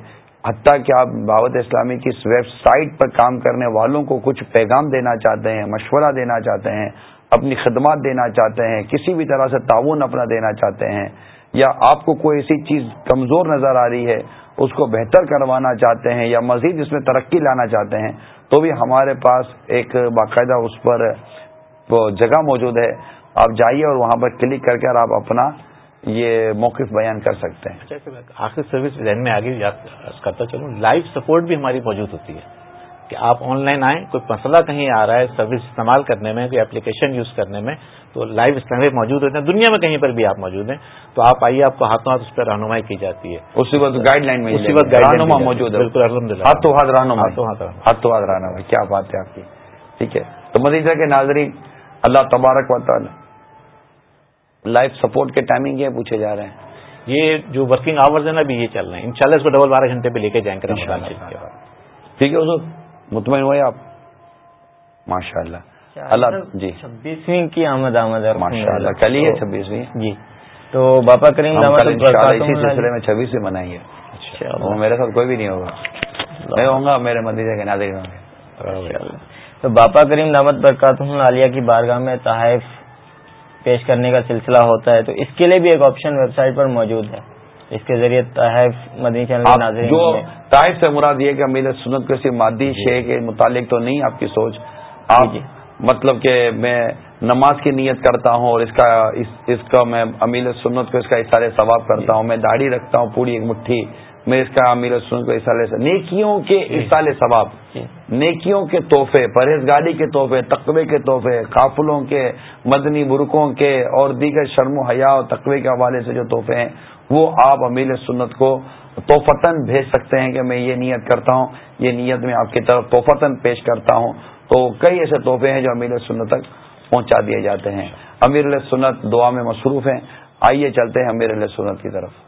Speaker 1: حتیٰ کہ آپ دعوت اسلامی کی اس ویب سائٹ پر کام کرنے والوں کو کچھ پیغام دینا چاہتے ہیں، مشورہ دینا چاہتے ہیں اپنی خدمات دینا چاہتے ہیں، کسی بھی طرح سے تعاون اپنا دینا چاہتے ہیں، یا آپ کو کوئی ایسی چیز کمزور نظر آ رہی ہے، اس کو بہتر کروانا چاہتے ہیں، یا مزید اس میں ترقی لانا چاہتے ہیں، تو بھی ہمارے پاس ایک باقاعدہ اس پر جگہ موجود ہے۔ آپ جائیے اور وہاں پر کلک کر کے آپ اپنا یہ موقف بیان کر سکتے ہیں۔
Speaker 5: اچھا، اچھا، آخر سروس ذہن میں آگے کرتا چلوں۔ لائف سپورٹ بھی ہماری موجود ہوتی ہے۔ کہ آپ آن لائن آئیں کوئی مسئلہ کہیں آ رہا ہے سروس استعمال کرنے میں کوئی اپلیکیشن یوز کرنے میں تو لائیو اسلامک موجود ہوتے ہیں۔ دنیا میں کہیں پر بھی آپ موجود ہیں تو آپ آئیے آپ کو ہاتھوں ہاتھ اس پہ رہنمائی کی جاتی ہے۔
Speaker 1: اسی وقت گائیڈ لائن میں
Speaker 5: اسی وقت رہنما
Speaker 1: موجود
Speaker 5: ہے۔ بالکل
Speaker 1: الحمد للہ ہاتھوں ہاتھ رہنما ہاتھوں ہاتھ رہنما کیا بات ہے آپ کی۔ ٹھیک ہے۔ تو مدیجہ کے ناظرین اللہ تبارک و تعالی لائف سپورٹ کے ٹائمنگ یہ پوچھے جا رہے ہیں۔
Speaker 5: یہ جو ورکنگ آورز ہیں نا ابھی یہ چل رہے ہیں۔ ان شاء اللہ اس کو ڈبل بارہ گھنٹے پہ لے کے جائیں گے
Speaker 1: ٹھیک ہے اس مطمئن ہوئے آپ؟ ماشاء اللہ اللہ جی۔
Speaker 7: چھبیسویں کی آمد آمد ہے۔
Speaker 1: ماشاء اللہ کل ہی ہے چھبیسویں۔
Speaker 7: جی تو باپا کریم
Speaker 1: اسی سلسلے میں چھبیسویں منائی ہے۔ اچھا میرے ساتھ کوئی بھی نہیں ہوگا۔ میں ہوں گا میرے مدیجہ کے نادر ہوں گے۔
Speaker 7: تو باپا کریم دامت برکات عالیہ کی بارگاہ میں تحائف پیش کرنے کا سلسلہ ہوتا ہے۔ تو اس کے لیے بھی ایک آپشن ویب سائٹ پر موجود ہے۔ اس کے ذریعے تحائف مدنی چینل ناظرین
Speaker 1: جو تحائف سے مراد یہ کہ امیر سنت کسی مادی شے کے متعلق تو نہیں آپ کی سوچ آپ جی۔ مطلب کہ میں نماز کی نیت کرتا ہوں اور اس کا اس کا میں امیر سنت کو اس کا اشارے ثواب کرتا ہوں میں داڑھی رکھتا ہوں پوری ایک مٹھی میں اس کا امیر سنت کو اشارے نیکیوں کے جی۔ اصال ثواب جی۔ نیکیوں کے تحفے پرہیزگاری کے تحفے تقوی کے تحفے قافلوں کے مدنی برقوں کے اور دیگر شرم و حیا اور تقوی کے حوالے سے جو تحفے ہیں وہ آپ امیل سنت کو توفتن بھیج سکتے ہیں کہ میں یہ نیت کرتا ہوں، یہ نیت میں آپ کی طرف توفتن پیش کرتا ہوں۔ تو کئی ایسے تحفے ہیں جو امیر سنت تک پہنچا دیے جاتے ہیں۔ امیر سنت دعا میں مصروف ہیں۔ آئیے چلتے ہیں امیر سنت کی طرف۔